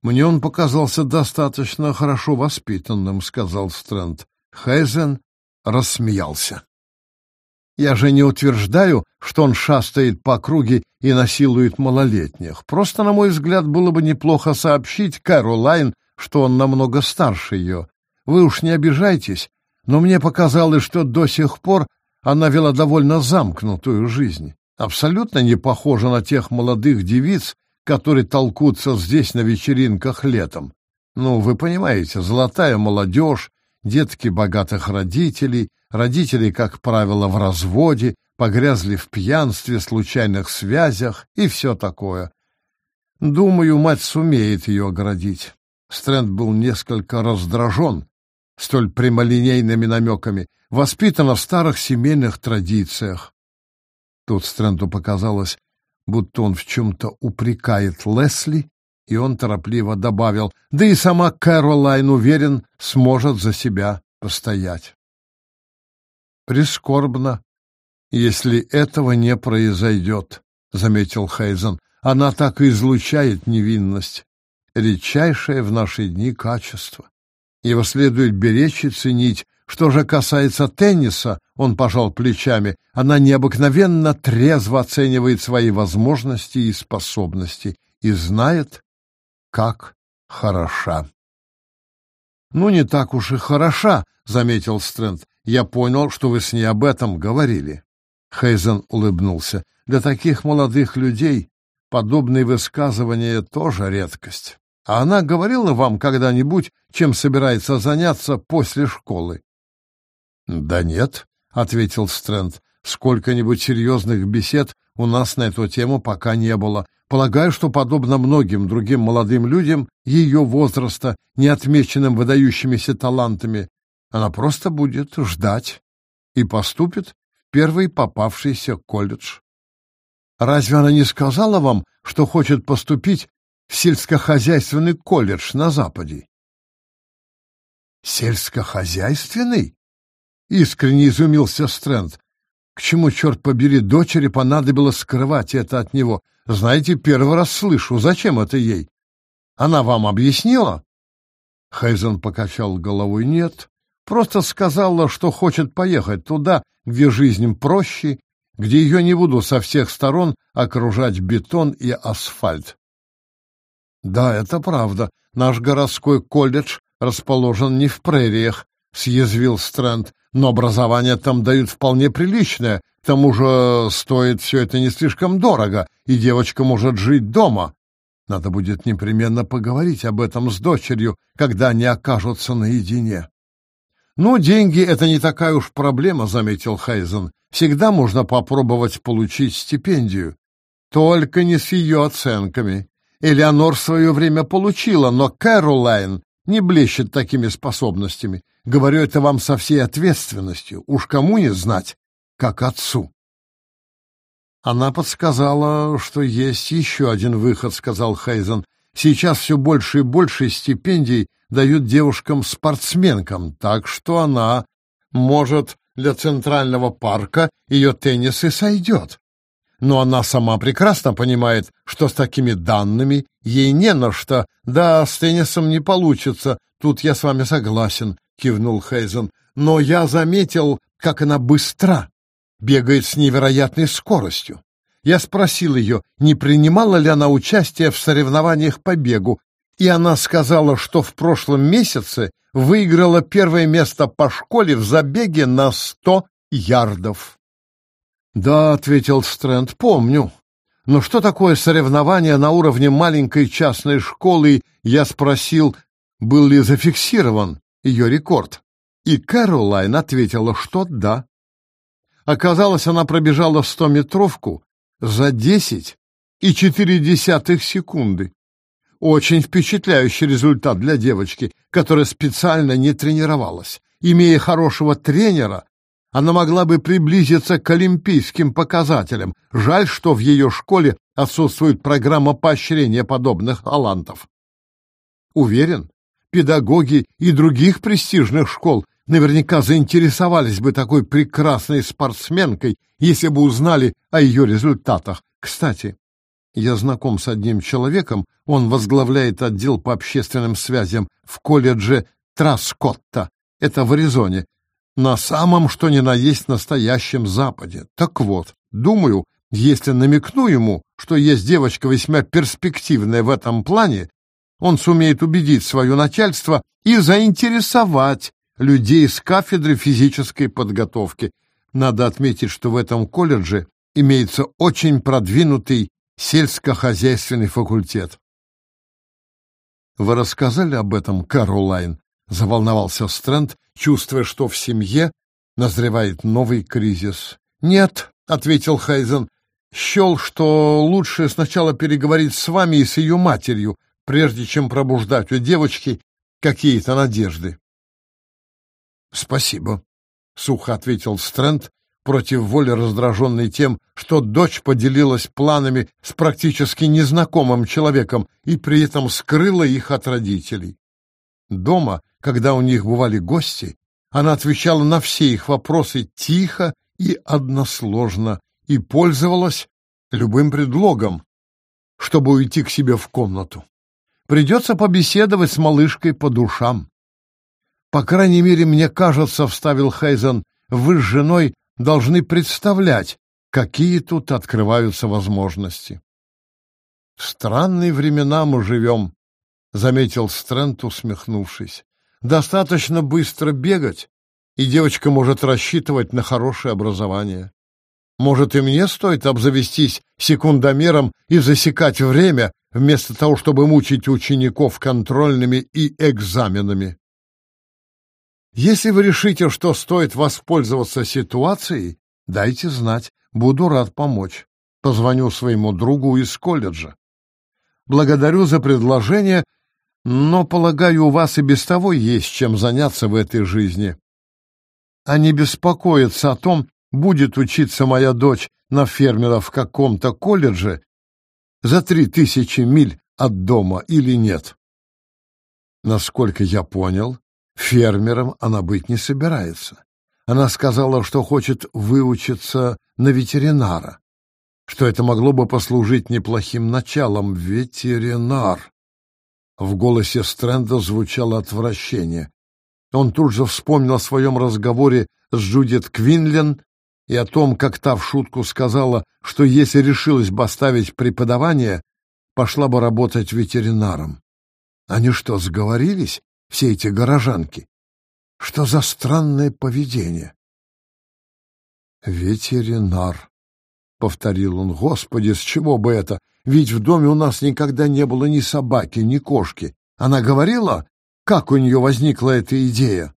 Мне он показался достаточно хорошо воспитанным, сказал Стрэнд. Хайзен рассмеялся. Я же не утверждаю, что он шастает по округе и насилует малолетних. Просто, на мой взгляд, было бы неплохо сообщить Кэролайн, что он намного старше ее. Вы уж не обижайтесь, но мне показалось, что до сих пор она вела довольно замкнутую жизнь, абсолютно не похожа на тех молодых девиц, которые толкутся здесь на вечеринках летом. Ну, вы понимаете, золотая молодежь, детки богатых родителей, родители, как правило, в разводе, погрязли в пьянстве, случайных связях и все такое. Думаю, мать сумеет ее оградить. Стрэнд был несколько раздражен столь прямолинейными намеками, воспитана в старых семейных традициях. Тут Стрэнду показалось, будто он в чем-то упрекает Лесли, и он торопливо добавил, да и сама Кэролайн, уверен, сможет за себя постоять. Прискорбно, если этого не произойдет, — заметил Хейзен. Она так и излучает невинность, редчайшее в наши дни качество. Его следует беречь и ценить. Что же касается тенниса, он пожал плечами, она необыкновенно трезво оценивает свои возможности и способности и знает, как хороша. «Ну, не так уж и хороша», — заметил Стрэнд. «Я понял, что вы с ней об этом говорили». Хейзен улыбнулся. «Для таких молодых людей подобные высказывания тоже редкость». А она говорила вам когда-нибудь, чем собирается заняться после школы? Да нет, ответил Стрэнд. Сколько-нибудь серьезных бесед у нас на эту тему пока не было. Полагаю, что, подобно многим другим молодым людям ее возраста, не отмеченным выдающимися талантами, она просто будет ждать и поступит в первый попавшийся колледж. Разве она не сказала вам, что хочет поступить в сельскохозяйственный колледж на Западе. Сельскохозяйственный? Искренне изумился Стрэнд. К чему, черт побери, дочери понадобилось скрывать это от него? Знаете, первый раз слышу. Зачем это ей? Она вам объяснила? Хейзен покачал головой. Нет, просто сказала, что хочет поехать туда, где жизнь проще, где ее не буду со всех сторон окружать бетон и асфальт. Да, это правда. Наш городской колледж расположен не в прериях, съязвил Стрэнд, но образование там дают вполне приличное. К тому же стоит все это не слишком дорого, и девочка может жить дома. Надо будет непременно поговорить об этом с дочерью, когда они окажутся наедине. «Ну, деньги — это не такая уж проблема», — заметил Хейзен. «Всегда можно попробовать получить стипендию. Только не с ее оценками. Элеонор в свое время получила, но Кэролайн не блещет такими способностями. Говорю это вам со всей ответственностью. Уж кому не знать, как отцу. Она подсказала, что есть еще один выход, сказал Хейзен. Сейчас все больше и больше стипендий дают девушкам-спортсменкам, так что она, может, для Центрального парка ее теннис и сойдет но она сама прекрасно понимает, что с такими данными ей не на что. Да, с теннисом не получится, тут я с вами согласен, кивнул Хейзен. Но я заметил, как она быстра, бегает с невероятной скоростью. Я спросил ее, не принимала ли она участие в соревнованиях по бегу, и она сказала, что в прошлом месяце выиграла первое место по школе в забеге на сто ярдов. «Да», — ответил Стрэнд, — «помню. Но что такое соревнование на уровне маленькой частной школы?» Я спросил, был ли зафиксирован ее рекорд. И Кэролайн ответила, что да. Оказалось, она пробежала стометровку за десять и четыре десятых секунды. Очень впечатляющий результат для девочки, которая специально не тренировалась. Имея хорошего тренера, она могла бы приблизиться к олимпийским показателям. Жаль, что в ее школе отсутствует программа поощрения подобных талантов. Уверен, педагоги и других престижных школ наверняка заинтересовались бы такой прекрасной спортсменкой, если бы узнали о ее результатах. Кстати, я знаком с одним человеком, он возглавляет отдел по общественным связям в колледже Траскотта, это в Аризоне, на самом что ни на есть настоящем Западе. Так вот, думаю, если намекну ему, что есть девочка весьма перспективная в этом плане, он сумеет убедить свое начальство и заинтересовать людей с кафедры физической подготовки. Надо отметить, что в этом колледже имеется очень продвинутый сельскохозяйственный факультет. «Вы рассказали об этом, Каролайн?» — заволновался Стрэнд, чувствуя, что в семье назревает новый кризис. «Нет», — ответил Хайзен, — «счел, что лучше сначала переговорить с вами и с ее матерью, прежде чем пробуждать у девочки какие-то надежды». «Спасибо», — сухо ответил Стрэнд, против воли раздраженный тем, что дочь поделилась планами с практически незнакомым человеком и при этом скрыла их от родителей. Дома, когда у них бывали гости, она отвечала на все их вопросы тихо и односложно и пользовалась любым предлогом, чтобы уйти к себе в комнату. Придется побеседовать с малышкой по душам. По крайней мере, мне кажется, — вставил Хейзен, — вы с женой должны представлять, какие тут открываются возможности. «Странные времена мы живем», — заметил Стрэнд, усмехнувшись. «Достаточно быстро бегать, и девочка может рассчитывать на хорошее образование. Может, и мне стоит обзавестись секундомером и засекать время, вместо того, чтобы мучить учеников контрольными и экзаменами. Если вы решите, что стоит воспользоваться ситуацией, дайте знать, буду рад помочь. Позвоню своему другу из колледжа. Благодарю за предложение, но, полагаю, у вас и без того есть чем заняться в этой жизни. А не беспокоиться о том, будет учиться моя дочь на фермера в каком-то колледже за три тысячи миль от дома или нет. Насколько я понял, Фермером она быть не собирается. Она сказала, что хочет выучиться на ветеринара, что это могло бы послужить неплохим началом. Ветеринар. В голосе Стрэнда звучало отвращение. Он тут же вспомнил о своем разговоре с Джудит Квинлен и о том, как та в шутку сказала, что если решилась бы оставить преподавание, пошла бы работать ветеринаром. Они что, сговорились? все эти горожанки? Что за странное поведение? Ветеринар, — повторил он, — Господи, с чего бы это? Ведь в доме у нас никогда не было ни собаки, ни кошки. Она говорила, как у нее возникла эта идея?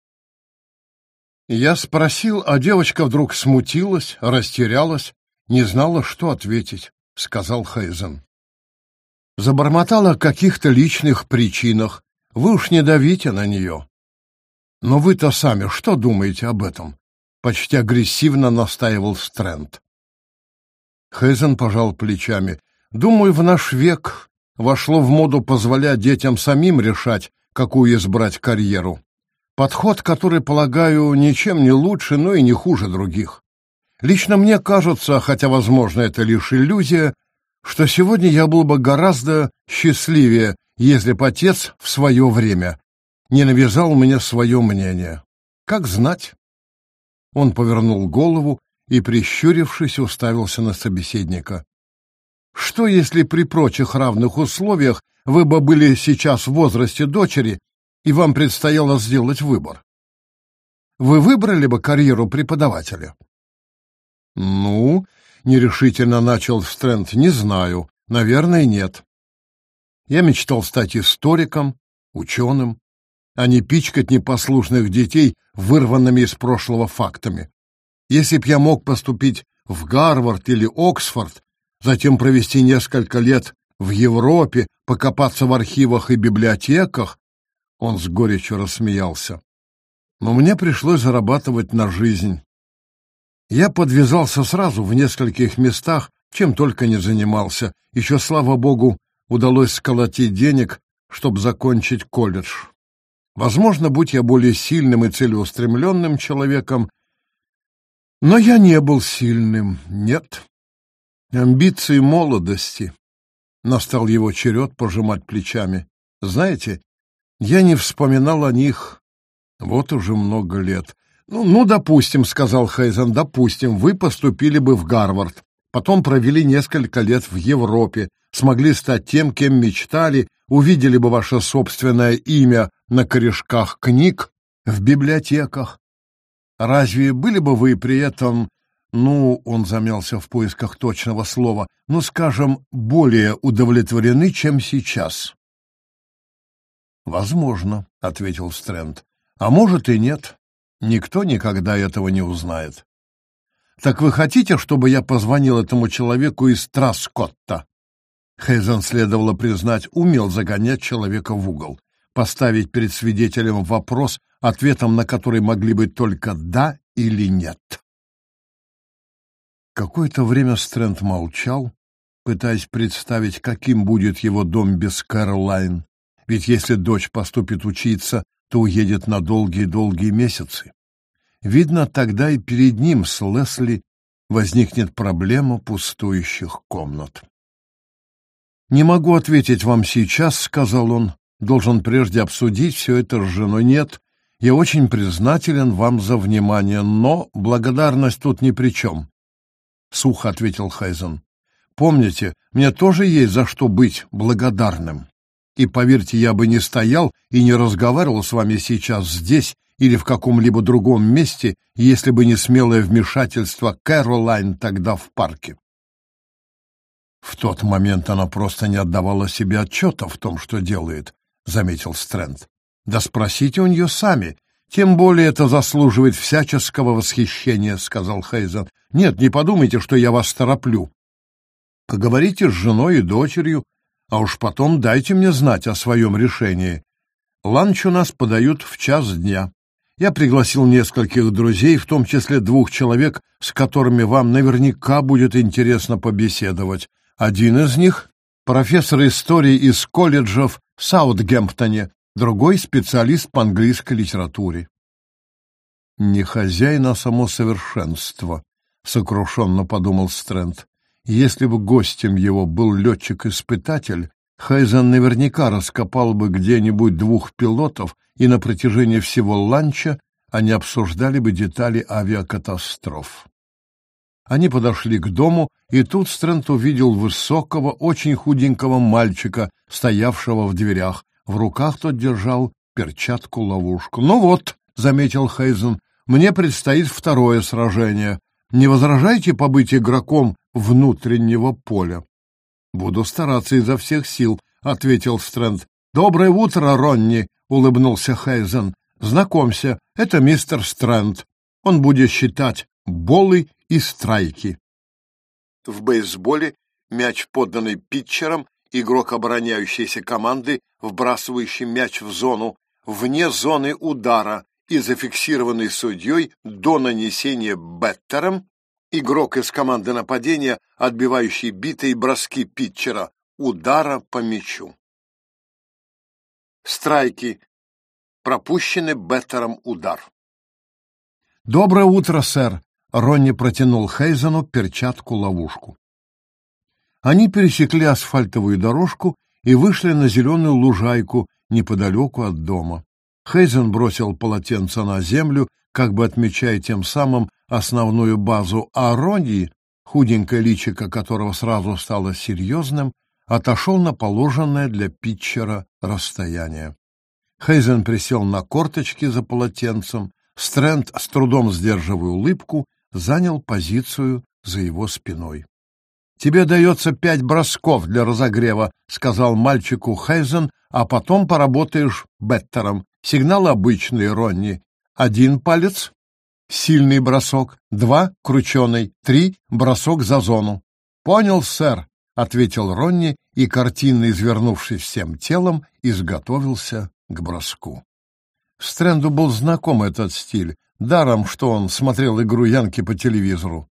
Я спросил, а девочка вдруг смутилась, растерялась, не знала, что ответить, — сказал Хейзен. Забормотала о каких-то личных причинах, вы уж не давите на нее. Но вы-то сами что думаете об этом? Почти агрессивно настаивал Стрэнд. Хейзен пожал плечами. Думаю, в наш век вошло в моду позволять детям самим решать, какую избрать карьеру. Подход, который, полагаю, ничем не лучше, но и не хуже других. Лично мне кажется, хотя, возможно, это лишь иллюзия, что сегодня я был бы гораздо счастливее, если б отец в свое время не навязал мне свое мнение. Как знать? Он повернул голову и, прищурившись, уставился на собеседника. Что, если при прочих равных условиях вы бы были сейчас в возрасте дочери, и вам предстояло сделать выбор? Вы выбрали бы карьеру преподавателя? Ну, нерешительно начал Стрэнд, не знаю. Наверное, нет. Я мечтал стать историком, ученым, а не пичкать непослушных детей вырванными из прошлого фактами. Если б я мог поступить в Гарвард или Оксфорд, затем провести несколько лет в Европе, покопаться в архивах и библиотеках, он с горечью рассмеялся. Но мне пришлось зарабатывать на жизнь. Я подвязался сразу в нескольких местах, чем только не занимался. Еще, слава богу, удалось сколотить денег, чтобы закончить колледж. Возможно, будь я более сильным и целеустремленным человеком, но я не был сильным, нет. Амбиции молодости. Настал его черед пожимать плечами. Знаете, я не вспоминал о них вот уже много лет. Ну, ну, допустим, сказал Хейзен, допустим, вы поступили бы в Гарвард. потом провели несколько лет в Европе, смогли стать тем, кем мечтали, увидели бы ваше собственное имя на корешках книг в библиотеках. Разве были бы вы при этом, ну, он замялся в поисках точного слова, ну, скажем, более удовлетворены, чем сейчас? Возможно, ответил Стрэнд. А может и нет. Никто никогда этого не узнает. Так вы хотите, чтобы я позвонил этому человеку из Траскотта? Хейзен, следовало признать, умел загонять человека в угол, поставить перед свидетелем вопрос, ответом на который могли быть только «да» или «нет». Какое-то время Стрэнд молчал, пытаясь представить, каким будет его дом без Кэролайн, ведь если дочь поступит учиться, то уедет на долгие-долгие месяцы. Видно, тогда и перед ним с Лесли возникнет проблема пустующих комнат. «Не могу ответить вам сейчас», — сказал он. «Должен прежде обсудить все это с женой. Нет, я очень признателен вам за внимание, но благодарность тут ни при чем», — сухо ответил Хайзен. «Помните, мне тоже есть за что быть благодарным. И поверьте, я бы не стоял и не разговаривал с вами сейчас здесь или в каком-либо другом месте, если бы не смелое вмешательство Кэролайн тогда в парке. В тот момент она просто не отдавала себе отчета в том, что делает, — заметил Стрэнд. Да спросите у нее сами. Тем более это заслуживает всяческого восхищения, — сказал Хейзен. Нет, не подумайте, что я вас тороплю. Поговорите с женой и дочерью, а уж потом дайте мне знать о своем решении. Ланч у нас подают в час дня. Я пригласил нескольких друзей, в том числе двух человек, с которыми вам наверняка будет интересно побеседовать. Один из них — профессор истории из колледжа в Саутгемптоне, другой — специалист по английской литературе. «Не хозяин, а само совершенство», — сокрушенно подумал Стрэнд. «Если бы гостем его был летчик-испытатель, Хайзен наверняка раскопал бы где-нибудь двух пилотов, и на протяжении всего ланча они обсуждали бы детали авиакатастроф. Они подошли к дому, и тут Стрэнд увидел высокого, очень худенького мальчика, стоявшего в дверях. В руках тот держал перчатку-ловушку. «Ну вот», — заметил Хейзен, — «мне предстоит второе сражение. Не возражайте побыть игроком внутреннего поля?» «Буду стараться изо всех сил», — ответил Стрэнд. «Доброе утро, Ронни», — улыбнулся Хейзен. «Знакомься, это мистер Стрэнд. Он будет считать болы и страйки. В бейсболе мяч, подданный питчером, игрок обороняющейся команды, вбрасывающий мяч в зону, вне зоны удара и зафиксированный судьей до нанесения беттером, игрок из команды нападения, отбивающий битые броски питчера, удара по мячу. Страйки. Пропущенный беттером удар. «Доброе утро, сэр!» Ронни протянул Хейзену перчатку-ловушку. Они пересекли асфальтовую дорожку и вышли на зеленую лужайку неподалеку от дома. Хейзен бросил полотенце на землю, как бы отмечая тем самым основную базу, а Ронни, худенькое личико которого сразу стало серьезным, отошел на положенное для питчера расстояние. Хейзен присел на корточки за полотенцем, Стрэнд, с трудом сдерживая улыбку, занял позицию за его спиной. «Тебе дается пять бросков для разогрева», — сказал мальчику Хейзен, «а потом поработаешь беттером. Сигнал обычный, Ронни. Один палец — сильный бросок, два — крученый, три — бросок за зону». «Понял, сэр», — ответил Ронни и, картинно извернувшись всем телом, изготовился к броску. Стрэнду был знаком этот стиль, Даром, что он смотрел игру Янки по телевизору.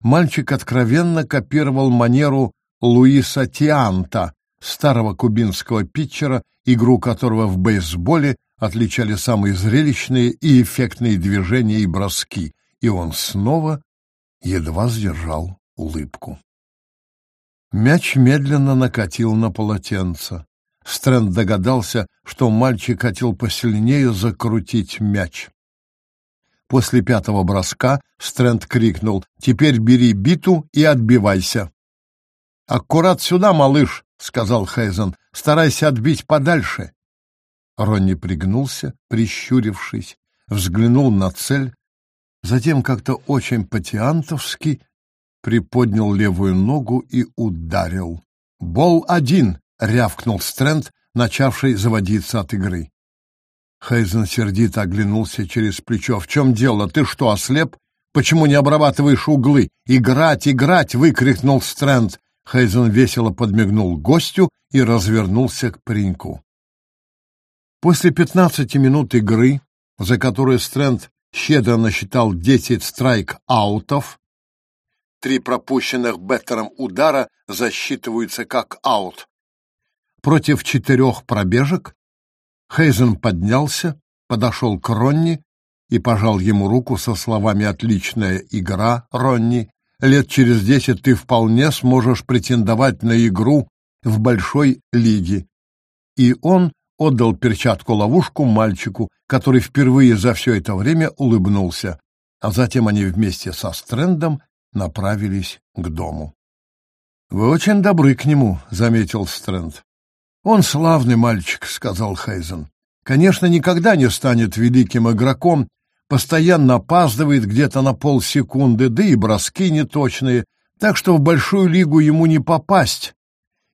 Мальчик откровенно копировал манеру Луиса Тианта, старого кубинского питчера, игру которого в бейсболе отличали самые зрелищные и эффектные движения и броски, и он снова едва сдержал улыбку. Мяч медленно накатил на полотенце. Стрэнд догадался, что мальчик хотел посильнее закрутить мяч. После пятого броска Стрэнд крикнул «Теперь бери биту и отбивайся». «Аккурат сюда, малыш», — сказал Хейзен. «Старайся отбить подальше». Ронни пригнулся, прищурившись, взглянул на цель, затем как-то очень патиантовски приподнял левую ногу и ударил. «Бол один!» — рявкнул Стрэнд, начавший заводиться от игры. Хейзен сердито оглянулся через плечо. «В чем дело? Ты что, ослеп? Почему не обрабатываешь углы? Играть, играть!» — выкрикнул Стрэнд. Хейзен весело подмигнул гостю и развернулся к пареньку. После пятнадцати минут игры, за которые Стрэнд щедро насчитал десять страйк-аутов, три пропущенных Беттером удара засчитываются как аут. Против четырех пробежек Хейзен поднялся, подошел к Ронни и пожал ему руку со словами «Отличная игра, Ронни. Лет через десять ты вполне сможешь претендовать на игру в большой лиге». И он отдал перчатку-ловушку мальчику, который впервые за все это время улыбнулся, а затем они вместе со Стрендом направились к дому. «Вы очень добры к нему», — заметил Стрэнд. «Он славный мальчик», — сказал Хейзен. «Конечно, никогда не станет великим игроком, постоянно опаздывает где-то на полсекунды, да и броски неточные, так что в большую лигу ему не попасть.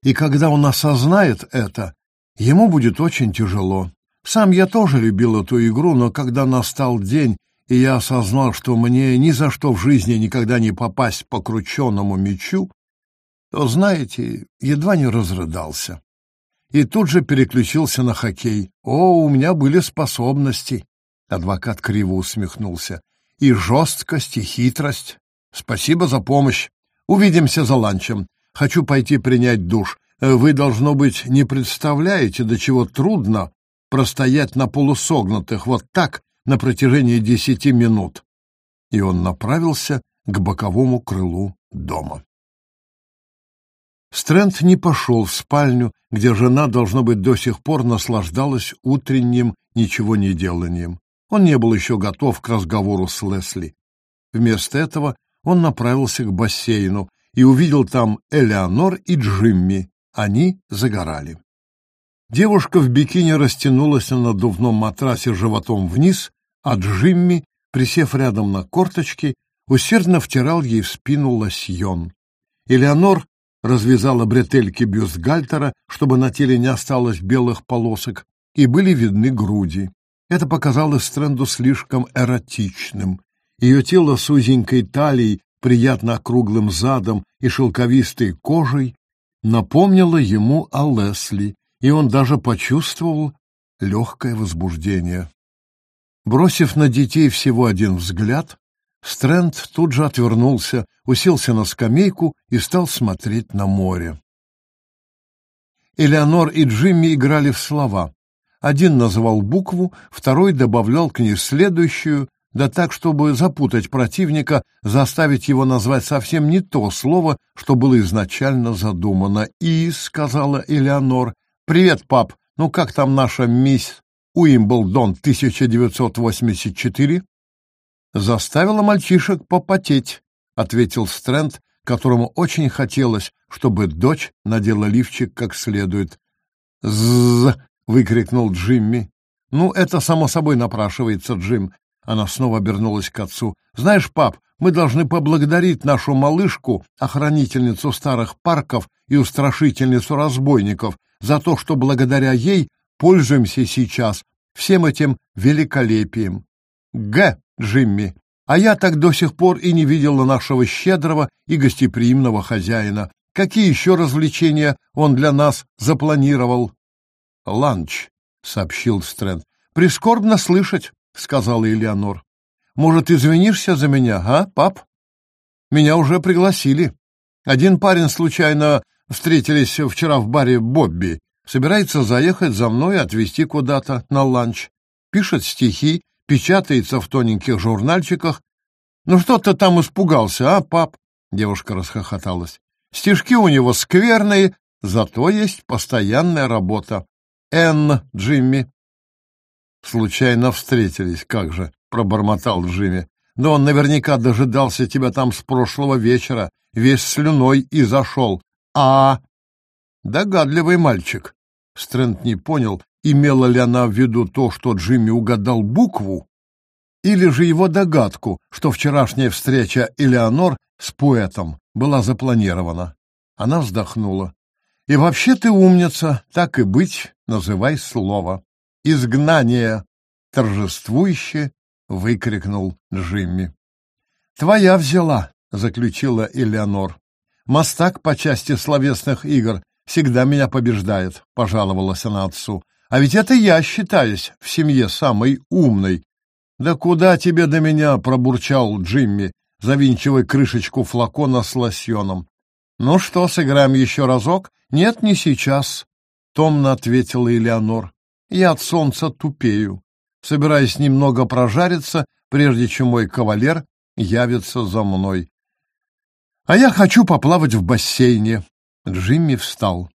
И когда он осознает это, ему будет очень тяжело. Сам я тоже любил эту игру, но когда настал день, и я осознал, что мне ни за что в жизни никогда не попасть по крученному мячу, то, знаете, едва не разрыдался и тут же переключился на хоккей. О, у меня были способности. Адвокат криво усмехнулся. И жесткость, и хитрость. Спасибо за помощь. Увидимся за ланчем. Хочу пойти принять душ. Вы, должно быть, не представляете, до чего трудно простоять на полусогнутых вот так на протяжении десяти минут. И он направился к боковому крылу дома. Стрэнд не пошел в спальню, где жена, должно быть, до сих пор наслаждалась утренним ничего не деланием. Он не был еще готов к разговору с Лесли. Вместо этого он направился к бассейну и увидел там Элеонор и Джимми. Они загорали. Девушка в бикини растянулась на надувном матрасе животом вниз, а Джимми, присев рядом на корточки, усердно втирал ей в спину лосьон. Элеонор развязала бретельки бюстгальтера, чтобы на теле не осталось белых полосок, и были видны груди. Это показалось Стрэнду слишком эротичным. Ее тело с узенькой талией, приятно округлым задом и шелковистой кожей напомнило ему о Лесли, и он даже почувствовал легкое возбуждение. Бросив на детей всего один взгляд, Стрэнд тут же отвернулся, уселся на скамейку и стал смотреть на море. Элеонор и Джимми играли в слова. Один называл букву, второй добавлял к ней следующую, да так, чтобы запутать противника, заставить его назвать совсем не то слово, что было изначально задумано. «И», — сказала Элеонор, — «Привет, пап, ну как там наша мисс Уимблдон 1984?» заставила мальчишек попотеть, ответил Стрэнд, которому очень хотелось, чтобы дочь надела лифчик как следует. «Зззз!» — выкрикнул Джимми. «Ну, это само собой напрашивается, Джим». Она снова обернулась к отцу. «Знаешь, пап, мы должны поблагодарить нашу малышку, охранительницу старых парков и устрашительницу разбойников, за то, что благодаря ей пользуемся сейчас всем этим великолепием. Г. Джимми. А я так до сих пор и не видела нашего щедрого и гостеприимного хозяина. Какие еще развлечения он для нас запланировал? Ланч, сообщил Стрэнд. Прискорбно слышать, сказала Элеонор. Может, извинишься за меня, а, пап? Меня уже пригласили. Один парень случайно встретились вчера в баре Бобби. Собирается заехать за мной и отвезти куда-то на ланч. Пишет стихи печатается в тоненьких журнальчиках. Ну что ты там испугался, а, пап? Девушка расхохоталась. Стишки у него скверные, зато есть постоянная работа. Энн, Джимми. Случайно встретились, как же, пробормотал Джимми. «Да он наверняка дожидался тебя там с прошлого вечера, весь слюной и зашел. А...» «Догадливый мальчик». Стрэнд не понял, имела ли она в виду то, что Джимми угадал букву, или же его догадку, что вчерашняя встреча Элеонор с поэтом была запланирована. Она вздохнула. «И вообще ты умница, так и быть, называй слово. Изгнание!» Торжествующе выкрикнул Джимми. «Твоя взяла!» — заключила Элеонор. «Мастак по части словесных игр всегда меня побеждает», — пожаловалась она отцу. «А ведь это я считаюсь в семье самой умной». «Да куда тебе до меня?» — пробурчал Джимми, завинчивая крышечку флакона с лосьоном. «Ну что, сыграем еще разок?» «Нет, не сейчас», — томно ответила Элеонор. «Я от солнца тупею, собираясь немного прожариться, прежде чем мой кавалер явится за мной. А я хочу поплавать в бассейне». Джимми встал.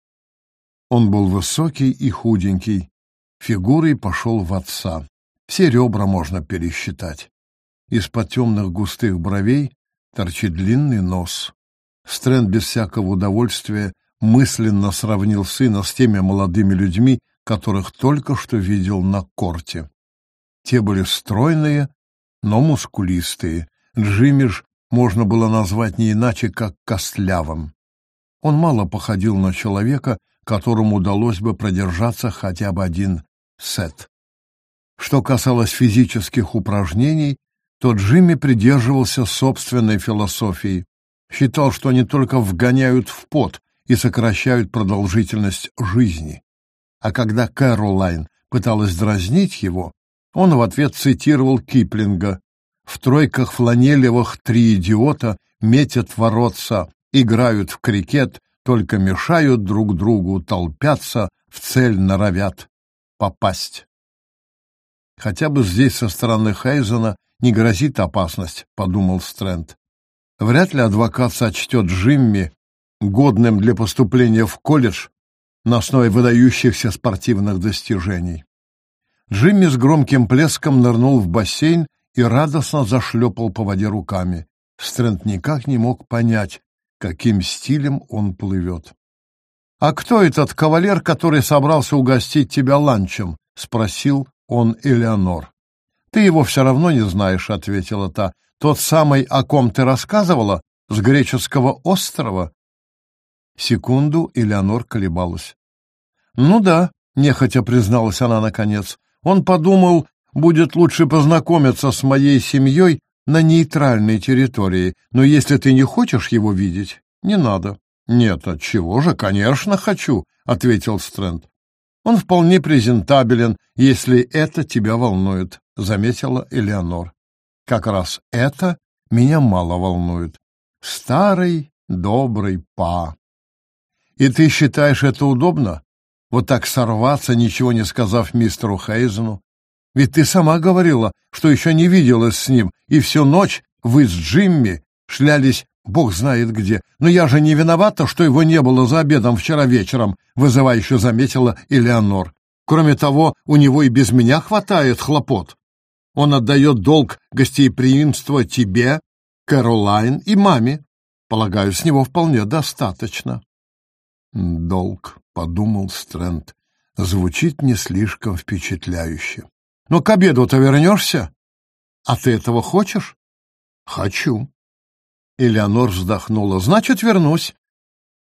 Он был высокий и худенький, фигурой пошел в отца. Все ребра можно пересчитать. Из-под темных густых бровей торчит длинный нос. Стрэнд без всякого удовольствия мысленно сравнил сына с теми молодыми людьми, которых только что видел на корте. Те были стройные, но мускулистые. Джимми ж можно было назвать не иначе, как костлявым. Он мало походил на человека, которому удалось бы продержаться хотя бы один сет. Что касалось физических упражнений, то Джимми придерживался собственной философии. Считал, что они только вгоняют в пот и сокращают продолжительность жизни. А когда Кэролайн пыталась дразнить его, он в ответ цитировал Киплинга «В тройках фланелевых три идиота метят воротца, играют в крикет, только мешают друг другу, толпятся, в цель норовят попасть». Хотя бы здесь со стороны Хейзена не грозит опасность, подумал Стрэнд. Вряд ли адвокат сочтет Джимми годным для поступления в колледж на основе выдающихся спортивных достижений. Джимми с громким плеском нырнул в бассейн и радостно зашлепал по воде руками. Стрэнд никак не мог понять, каким стилем он плывет. «А кто этот кавалер, который собрался угостить тебя ланчем?» — спросил он Элеонор. «Ты его все равно не знаешь», — ответила та. «Тот самый, о ком ты рассказывала, с греческого острова?» Секунду Элеонор колебалась. «Ну да», — нехотя призналась она наконец. «Он подумал, будет лучше познакомиться с моей семьей на нейтральной территории, но если ты не хочешь его видеть, не надо». «Нет, от чего же, конечно, хочу», — ответил Стрэнд. Он вполне презентабелен, если это тебя волнует, заметила Элеонор. Как раз это меня мало волнует. Старый добрый па. И ты считаешь это удобно? Вот так сорваться, ничего не сказав мистеру Хейзену? Ведь ты сама говорила, что еще не виделась с ним, и всю ночь вы с Джимми шлялись Бог знает где. Но я же не виновата, что его не было за обедом вчера вечером, вызывающе заметила Элеонор. Кроме того, у него и без меня хватает хлопот. Он отдает долг гостеприимства тебе, Кэролайн и маме. Полагаю, с него вполне достаточно. Долг, подумал Стрэнд, звучит не слишком впечатляюще. Но к обеду-то вернешься? А ты этого хочешь? Хочу. Элеонор вздохнула. «Значит, вернусь».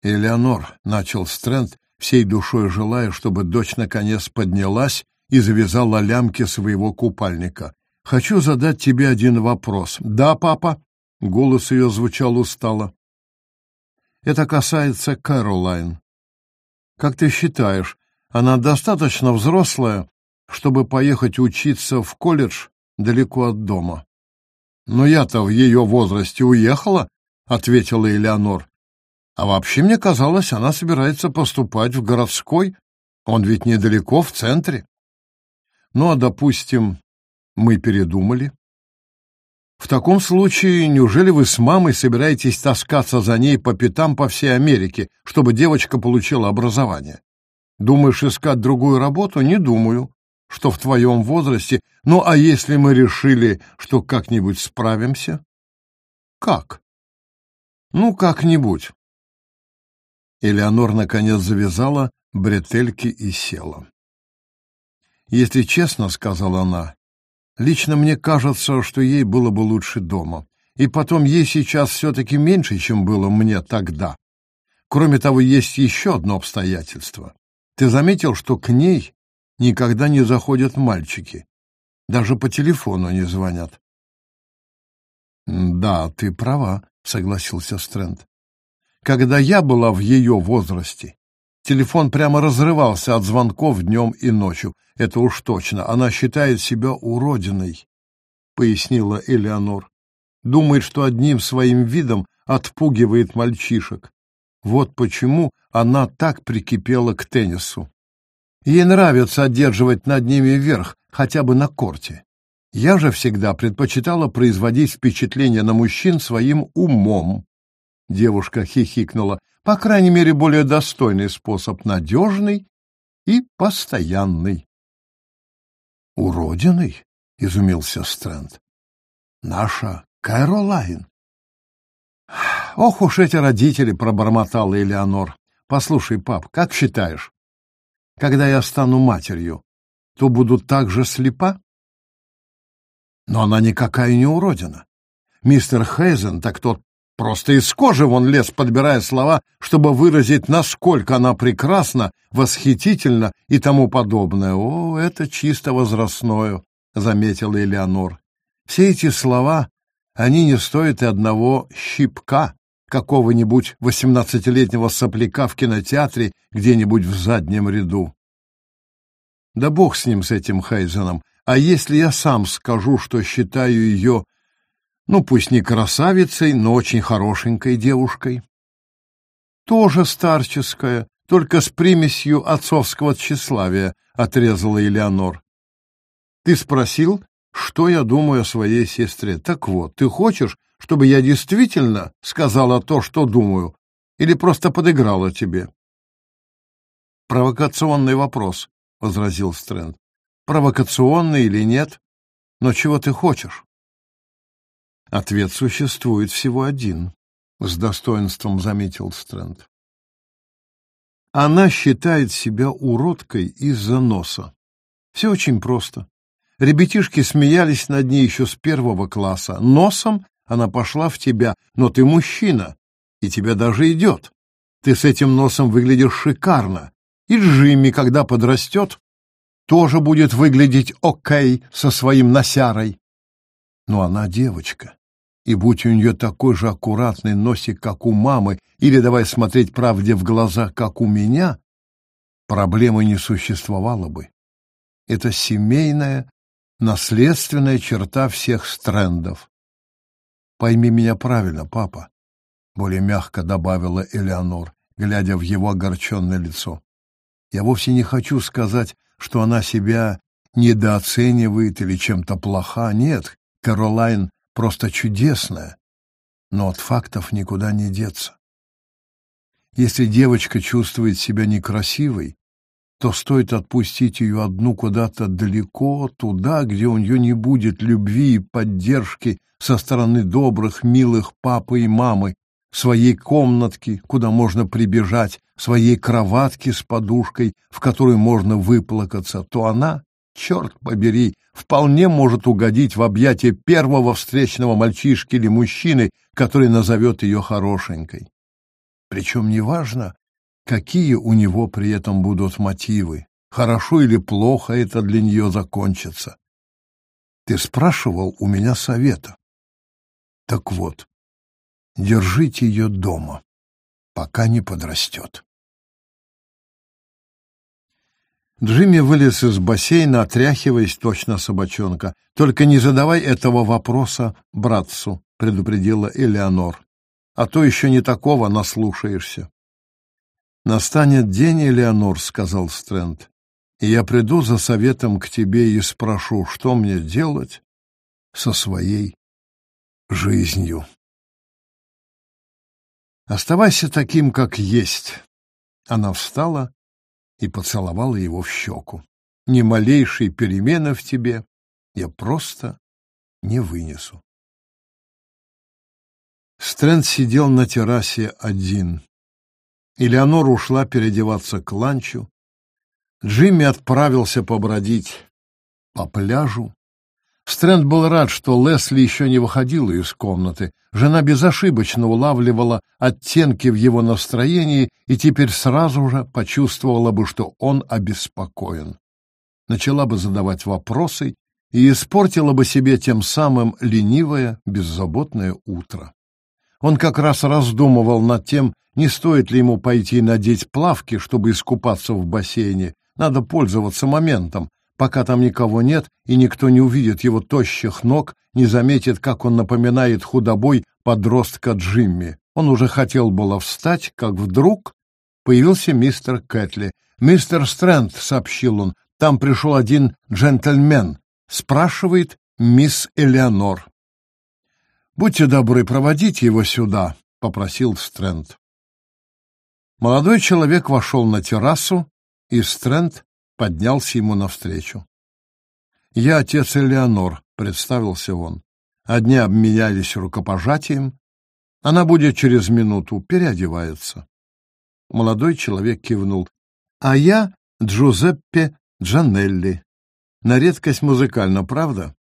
«Элеонор», — начал Стрэнд, всей душой желая, чтобы дочь наконец поднялась и завязала лямки своего купальника. «Хочу задать тебе один вопрос». «Да, папа?» — голос ее звучал устало. «Это касается Кэролайн. Как ты считаешь, она достаточно взрослая, чтобы поехать учиться в колледж далеко от дома?» «Но я-то в ее возрасте уехала», — ответила Элеонор. «А вообще, мне казалось, она собирается поступать в городской. Он ведь недалеко, в центре». «Ну, а, допустим, мы передумали?» «В таком случае, неужели вы с мамой собираетесь таскаться за ней по пятам по всей Америке, чтобы девочка получила образование? Думаешь искать другую работу? Не думаю. что в твоем возрасте. Ну, а если мы решили, что как-нибудь справимся? Как? Ну, как-нибудь. Элеонор наконец завязала бретельки и села. Если честно, сказала она, лично мне кажется, что ей было бы лучше дома. И потом ей сейчас все-таки меньше, чем было мне тогда. Кроме того, есть еще одно обстоятельство. Ты заметил, что к ней никогда не заходят мальчики? Даже по телефону не звонят. Да, ты права, согласился Стрэнд. Когда я была в ее возрасте, телефон прямо разрывался от звонков днем и ночью. Это уж точно. Она считает себя уродиной, пояснила Элеонор. Думает, что одним своим видом отпугивает мальчишек. Вот почему она так прикипела к теннису. Ей нравится одерживать над ними верх, хотя бы на корте. Я же всегда предпочитала производить впечатление на мужчин своим умом. Девушка хихикнула. По крайней мере, более достойный способ, надежный и постоянный. «Уродиной?» — изумился Стрэнд. «Наша Кэролайн». «Ох уж эти родители!» — пробормотала Элеонор. «Послушай, пап, как считаешь, когда я стану матерью, то буду так же слепа?» Но она никакая не уродина. Мистер Хейзен, так тот просто из кожи вон лез, подбирая слова, чтобы выразить, насколько она прекрасна, восхитительна и тому подобное. О, это чисто возрастное, — заметила Элеонор. Все эти слова, они не стоят и одного щипка какого-нибудь восемнадцатилетнего сопляка в кинотеатре где-нибудь в заднем ряду. Да бог с ним, с этим Хейзеном. А если я сам скажу, что считаю ее, ну, пусть не красавицей, но очень хорошенькой девушкой? Тоже старческая, только с примесью отцовского тщеславия, — отрезала Элеонор. Ты спросил, что я думаю о своей сестре. Так вот, ты хочешь, чтобы я действительно сказала то, что думаю, или просто подыграла тебе? Провокационный вопрос, — возразил Стрэнд провокационный или нет, но чего ты хочешь? Ответ существует всего один, с достоинством заметил Стрэнд. Она считает себя уродкой из-за носа. Все очень просто. Ребятишки смеялись над ней еще с первого класса. Носом она пошла в тебя, но ты мужчина, и тебя даже идет. Ты с этим носом выглядишь шикарно. И Джимми, когда подрастет, тоже будет выглядеть окей со своим носярой. Но она девочка, и будь у нее такой же аккуратный носик, как у мамы, или, давай смотреть правде в глаза, как у меня, проблемы не существовало бы. Это семейная, наследственная черта всех стрендов. Пойми меня правильно, папа, — более мягко добавила Элеонор, глядя в его огорченное лицо. Я вовсе не хочу сказать, что она себя недооценивает или чем-то плоха. Нет, Каролайн просто чудесная, но от фактов никуда не деться. Если девочка чувствует себя некрасивой, то стоит отпустить ее одну куда-то далеко, туда, где у нее не будет любви и поддержки со стороны добрых, милых папы и мамы, своей комнатки, куда можно прибежать, своей кроватки с подушкой, в которой можно выплакаться, то она, черт побери, вполне может угодить в объятия первого встречного мальчишки или мужчины, который назовет ее хорошенькой. Причем неважно, какие у него при этом будут мотивы, хорошо или плохо это для нее закончится. Ты спрашивал у меня совета. Так вот, держите ее дома, пока не подрастет. Джимми вылез из бассейна, отряхиваясь точно собачонка. «Только не задавай этого вопроса братцу», — предупредила Элеонор. «А то еще не такого наслушаешься». «Настанет день, Элеонор», — сказал Стрэнд, — «и я приду за советом к тебе и спрошу, что мне делать со своей жизнью». «Оставайся таким, как есть». Она встала и поцеловала его в щеку. ни малейшей перемены в тебе я просто не вынесу. Стрэнд сидел на террасе один. Элеонора ушла переодеваться к ланчу. Джимми отправился побродить по пляжу. Стрэнд был рад, что Лесли еще не выходила из комнаты. Жена безошибочно улавливала оттенки в его настроении и теперь сразу же почувствовала бы, что он обеспокоен. Начала бы задавать вопросы и испортила бы себе тем самым ленивое, беззаботное утро. Он как раз раздумывал над тем, не стоит ли ему пойти надеть плавки, чтобы искупаться в бассейне. Надо пользоваться моментом, пока там никого нет, и никто не увидит его тощих ног, не заметит, как он напоминает худобой подростка Джимми. Он уже хотел было встать, как вдруг появился мистер Кэтли. «Мистер Стрэнд», — сообщил он, — «там пришел один джентльмен. Спрашивает мисс Элеонор». «Будьте добры, проводите его сюда», — попросил Стрэнд. Молодой человек вошел на террасу, и Стрэнд поднялся ему навстречу. «Я отец Элеонор», — представился он. Одни обменялись рукопожатием. Она будет через минуту, переодевается. Молодой человек кивнул. «А я Джузеппе Джанелли». На редкость музыкально, правда?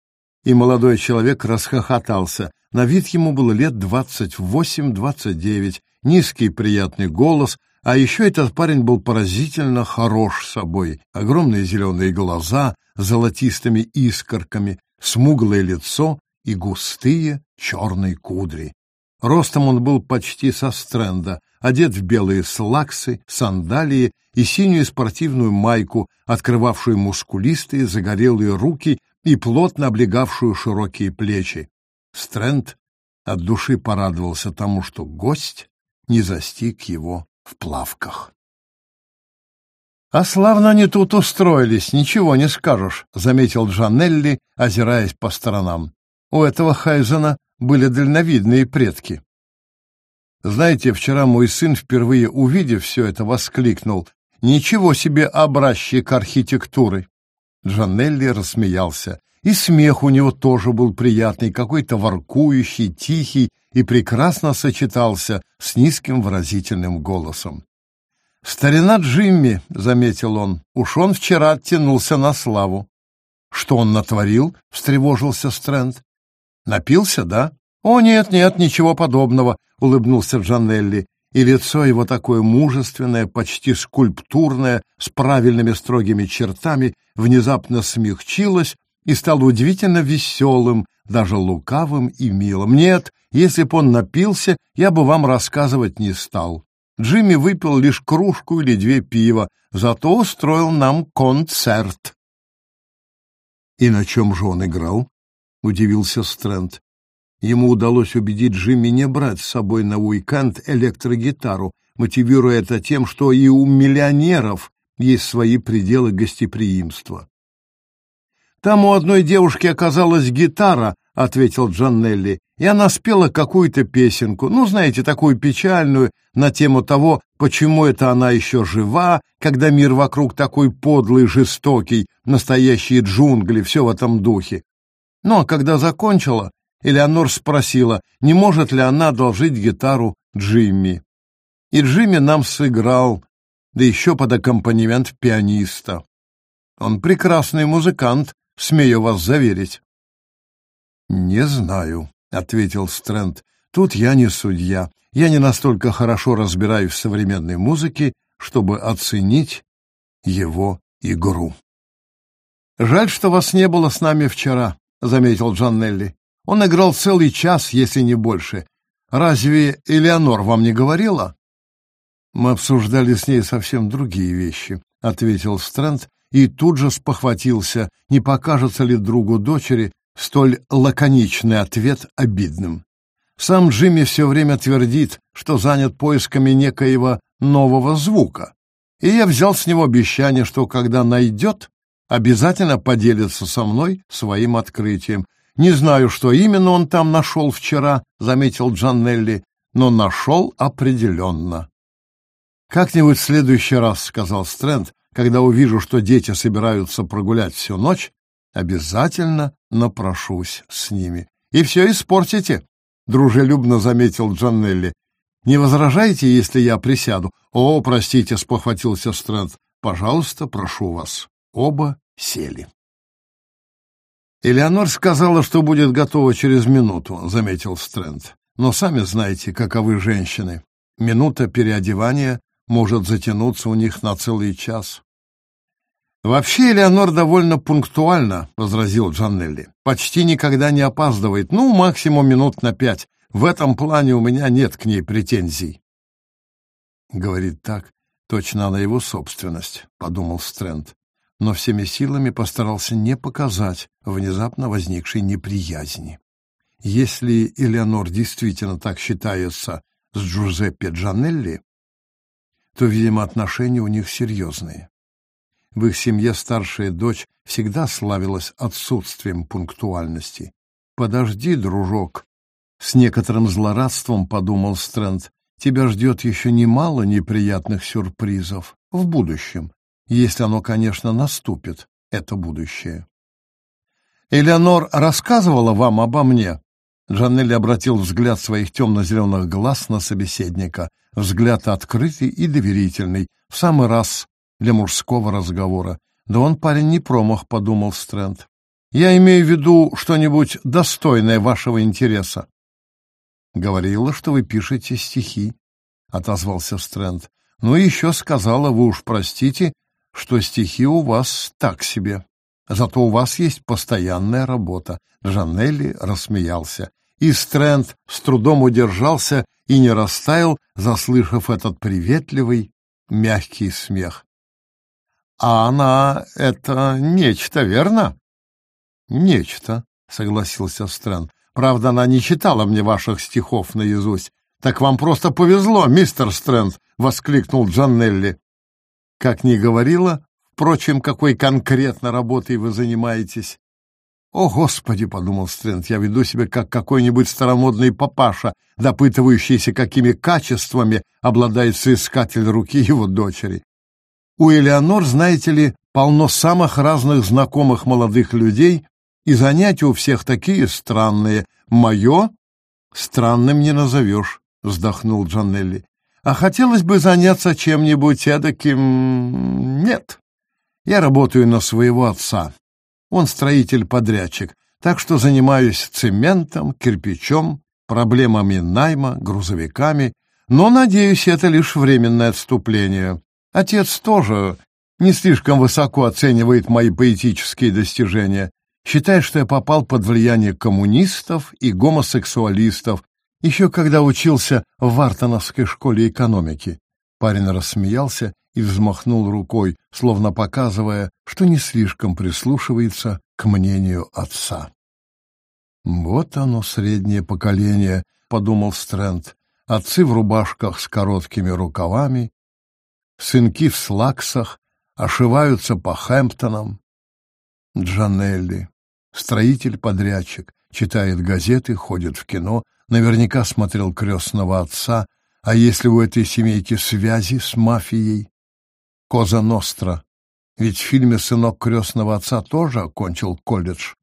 И молодой человек расхохотался. На вид ему было лет двадцать восемь-двадцать девять, низкий приятный голос, а еще этот парень был поразительно хорош собой. Огромные зеленые глаза с золотистыми искорками, смуглое лицо и густые черные кудри. Ростом он был почти со стренда, одет в белые слаксы, сандалии и синюю спортивную майку, открывавшую мускулистые загорелые руки и плотно облегавшую широкие плечи. Стрэнд от души порадовался тому, что гость не застиг его в плавках. «А славно они тут устроились, ничего не скажешь», — заметил Джанелли, озираясь по сторонам. «У этого Хайзена были дальновидные предки». Знаете, вчера мой сын, впервые увидев все это, воскликнул «Ничего себе образчик архитектуры!» Джанелли рассмеялся. И смех у него тоже был приятный, какой-то воркующий, тихий и прекрасно сочетался с низким выразительным голосом. «Старина Джимми», — заметил он, — «уж он вчера оттянулся на славу». «Что он натворил?» — встревожился Стрэнд. «Напился, да?» «О, нет, нет, ничего подобного», — улыбнулся Джанелли, и лицо его такое мужественное, почти скульптурное, с правильными строгими чертами, внезапно смягчилось и стал удивительно веселым, даже лукавым и милым. Нет, если б он напился, я бы вам рассказывать не стал. Джимми выпил лишь кружку или две пива, зато устроил нам концерт. — И на чем же он играл? — удивился Стрэнд. Ему удалось убедить Джимми не брать с собой на уикенд электрогитару, мотивируя это тем, что и у миллионеров есть свои пределы гостеприимства. «Там у одной девушки оказалась гитара», — ответил Джаннелли, «и она спела какую-то песенку, ну, знаете, такую печальную, на тему того, почему это она еще жива, когда мир вокруг такой подлый, жестокий, настоящие джунгли, все в этом духе. Ну, а когда закончила, Элеонор спросила, не может ли она одолжить гитару Джимми. И Джимми нам сыграл, да еще под аккомпанемент пианиста. Он прекрасный музыкант, смею вас заверить. «Не знаю», — ответил Стрэнд. «Тут я не судья. Я не настолько хорошо разбираюсь в современной музыке, чтобы оценить его игру». «Жаль, что вас не было с нами вчера», — заметил Джаннелли. Он играл целый час, если не больше. Разве Элеонор вам не говорила? Мы обсуждали с ней совсем другие вещи, ответил Стрэнд и тут же спохватился, не покажется ли другу дочери столь лаконичный ответ обидным. Сам Джимми все время твердит, что занят поисками некоего нового звука, и я взял с него обещание, что когда найдет, обязательно поделится со мной своим открытием. Не знаю, что именно он там нашел вчера, заметил Джаннелли, но нашел определенно. Как-нибудь в следующий раз, сказал Стрэнд, когда увижу, что дети собираются прогулять всю ночь, обязательно напрошусь с ними. И все испортите, — дружелюбно заметил Джанелли. Не возражаете, если я присяду? О, простите, — спохватился Стрэнд. Пожалуйста, прошу вас. Оба сели. Элеонор сказала, что будет готова через минуту, — заметил Стрэнд. Но сами знаете, каковы женщины. Минута переодевания может затянуться у них на целый час. «Вообще Элеонор довольно пунктуальна», — возразил Джаннелли. «Почти никогда не опаздывает, ну, максимум минут на пять. В этом плане у меня нет к ней претензий». Говорит так, точно она его собственность, — подумал Стрэнд, но всеми силами постарался не показать внезапно возникшей неприязни. Если Элеонор действительно так считается с Джузеппе Джанелли, то, видимо, отношения у них серьезные. В их семье старшая дочь всегда славилась отсутствием пунктуальности. «Подожди, дружок!» С некоторым злорадством подумал Стрэнд. «Тебя ждет еще немало неприятных сюрпризов в будущем, если оно, конечно, наступит, это будущее». «Элеонор рассказывала вам обо мне?» Джанелли обратил взгляд своих темно-зеленых глаз на собеседника, взгляд открытый и доверительный, в самый раз для мужского разговора. Да он парень не промах, подумал Стрэнд. Я имею в виду что-нибудь достойное вашего интереса. Говорила, что вы пишете стихи, отозвался Стрэнд. Ну и еще сказала, вы уж простите, что стихи у вас так себе. Зато у вас есть постоянная работа. Жанелли рассмеялся. И Стрэнд с трудом удержался и не растаял, заслышав этот приветливый, мягкий смех. А она — это нечто, верно? Нечто, — согласился Стрэнд. Правда, она не читала мне ваших стихов наизусть. Так вам просто повезло, мистер Стрэнд, — воскликнул Джаннелли. Как ни говорила, впрочем, какой конкретно работой вы занимаетесь. «О, Господи!» — подумал Стрэнд, — «я веду себя как какой-нибудь старомодный папаша, допытывающийся, какими качествами обладает соискатель руки его дочери. У Элеонор, знаете ли, полно самых разных знакомых молодых людей, и занятия у всех такие странные. Мое странным не назовешь, — вздохнул Джанелли. А хотелось бы заняться чем-нибудь эдаким... Нет. Я работаю на своего отца. Он строитель-подрядчик, так что занимаюсь цементом, кирпичом, проблемами найма, грузовиками, но, надеюсь, это лишь временное отступление. Отец тоже не слишком высоко оценивает мои поэтические достижения, считая, что я попал под влияние коммунистов и гомосексуалистов, еще когда учился в Вартоновской школе экономики. Парень рассмеялся и взмахнул рукой, словно показывая, что не слишком прислушивается к мнению отца. «Вот оно, среднее поколение», — подумал Стрэнд. «Отцы в рубашках с короткими рукавами сынки в слаксах ошиваются по Хэмптонам. Джанелли, строитель-подрядчик, читает газеты, ходит в кино, наверняка смотрел «Крестного отца», а если у этой семейки связи с мафией? Коза Ностра. Ведь в фильме «Сынок крестного отца» тоже окончил колледж.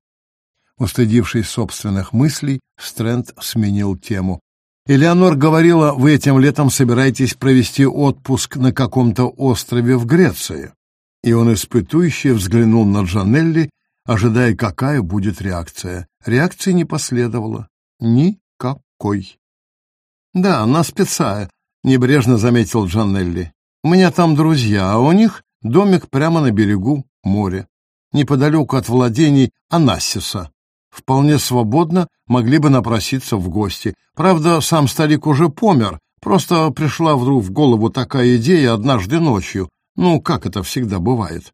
Устыдившись собственных мыслей, Стрэнд сменил тему. Элеонор говорила, вы этим летом собираетесь провести отпуск на каком-то острове в Греции. И он испытующе взглянул на Джанелли, ожидая, какая будет реакция. Реакции не последовало. Никакой. «Да, на специя», — небрежно заметил Джанелли. «У меня там друзья, а у них домик прямо на берегу моря, неподалеку от владений Анассиса вполне свободно могли бы напроситься в гости. Правда, сам старик уже помер, просто пришла вдруг в голову такая идея однажды ночью. Ну, как это всегда бывает.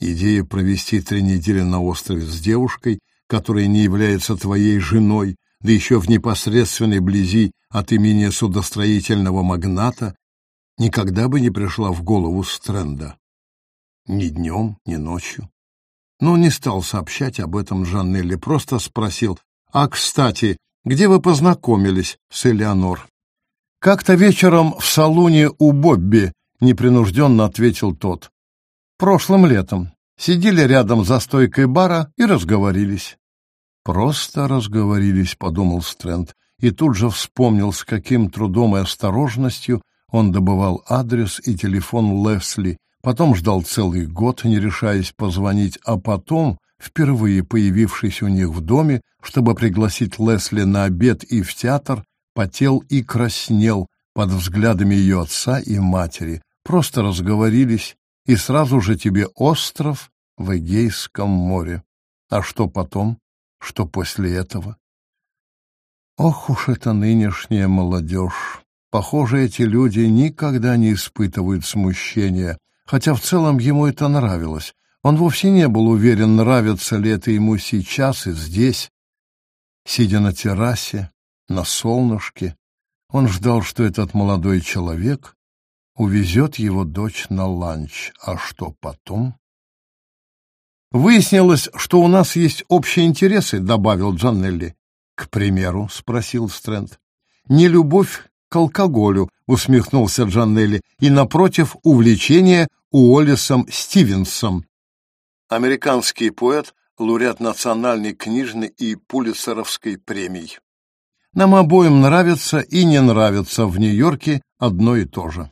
Идея провести три недели на острове с девушкой, которая не является твоей женой, да еще в непосредственной близи от имени судостроительного магната, никогда бы не пришла в голову Стрэнда. Ни днем, ни ночью но не стал сообщать об этом Жаннелли, просто спросил, «А, кстати, где вы познакомились с Элеонор?» «Как-то вечером в салоне у Бобби», — непринужденно ответил тот. Прошлым летом. Сидели рядом за стойкой бара и разговорились. «Просто разговорились», — подумал Стрэнд, и тут же вспомнил, с каким трудом и осторожностью он добывал адрес и телефон Лесли, потом ждал целый год, не решаясь позвонить, а потом, впервые появившись у них в доме, чтобы пригласить Лесли на обед и в театр, потел и краснел под взглядами ее отца и матери. Просто разговорились, и сразу же тебе остров в Эгейском море. А что потом? Что после этого? Ох уж это нынешняя молодежь! Похоже, эти люди никогда не испытывают смущения, хотя в целом ему это нравилось. Он вовсе не был уверен, нравится ли это ему сейчас и здесь. Сидя на террасе, на солнышке, он ждал, что этот молодой человек увезет его дочь на ланч. А что потом? «Выяснилось, что у нас есть общие интересы», — добавил Джанелли. «К примеру», — спросил Стрэнд. «Не любовь к алкоголю», — усмехнулся Джанелли, «и, напротив, увлечение Уоллесом Стивенсом». Американский поэт, лауреат национальной книжной и пулицеровской премий. Нам обоим нравится и не нравится в Нью-Йорке одно и то же.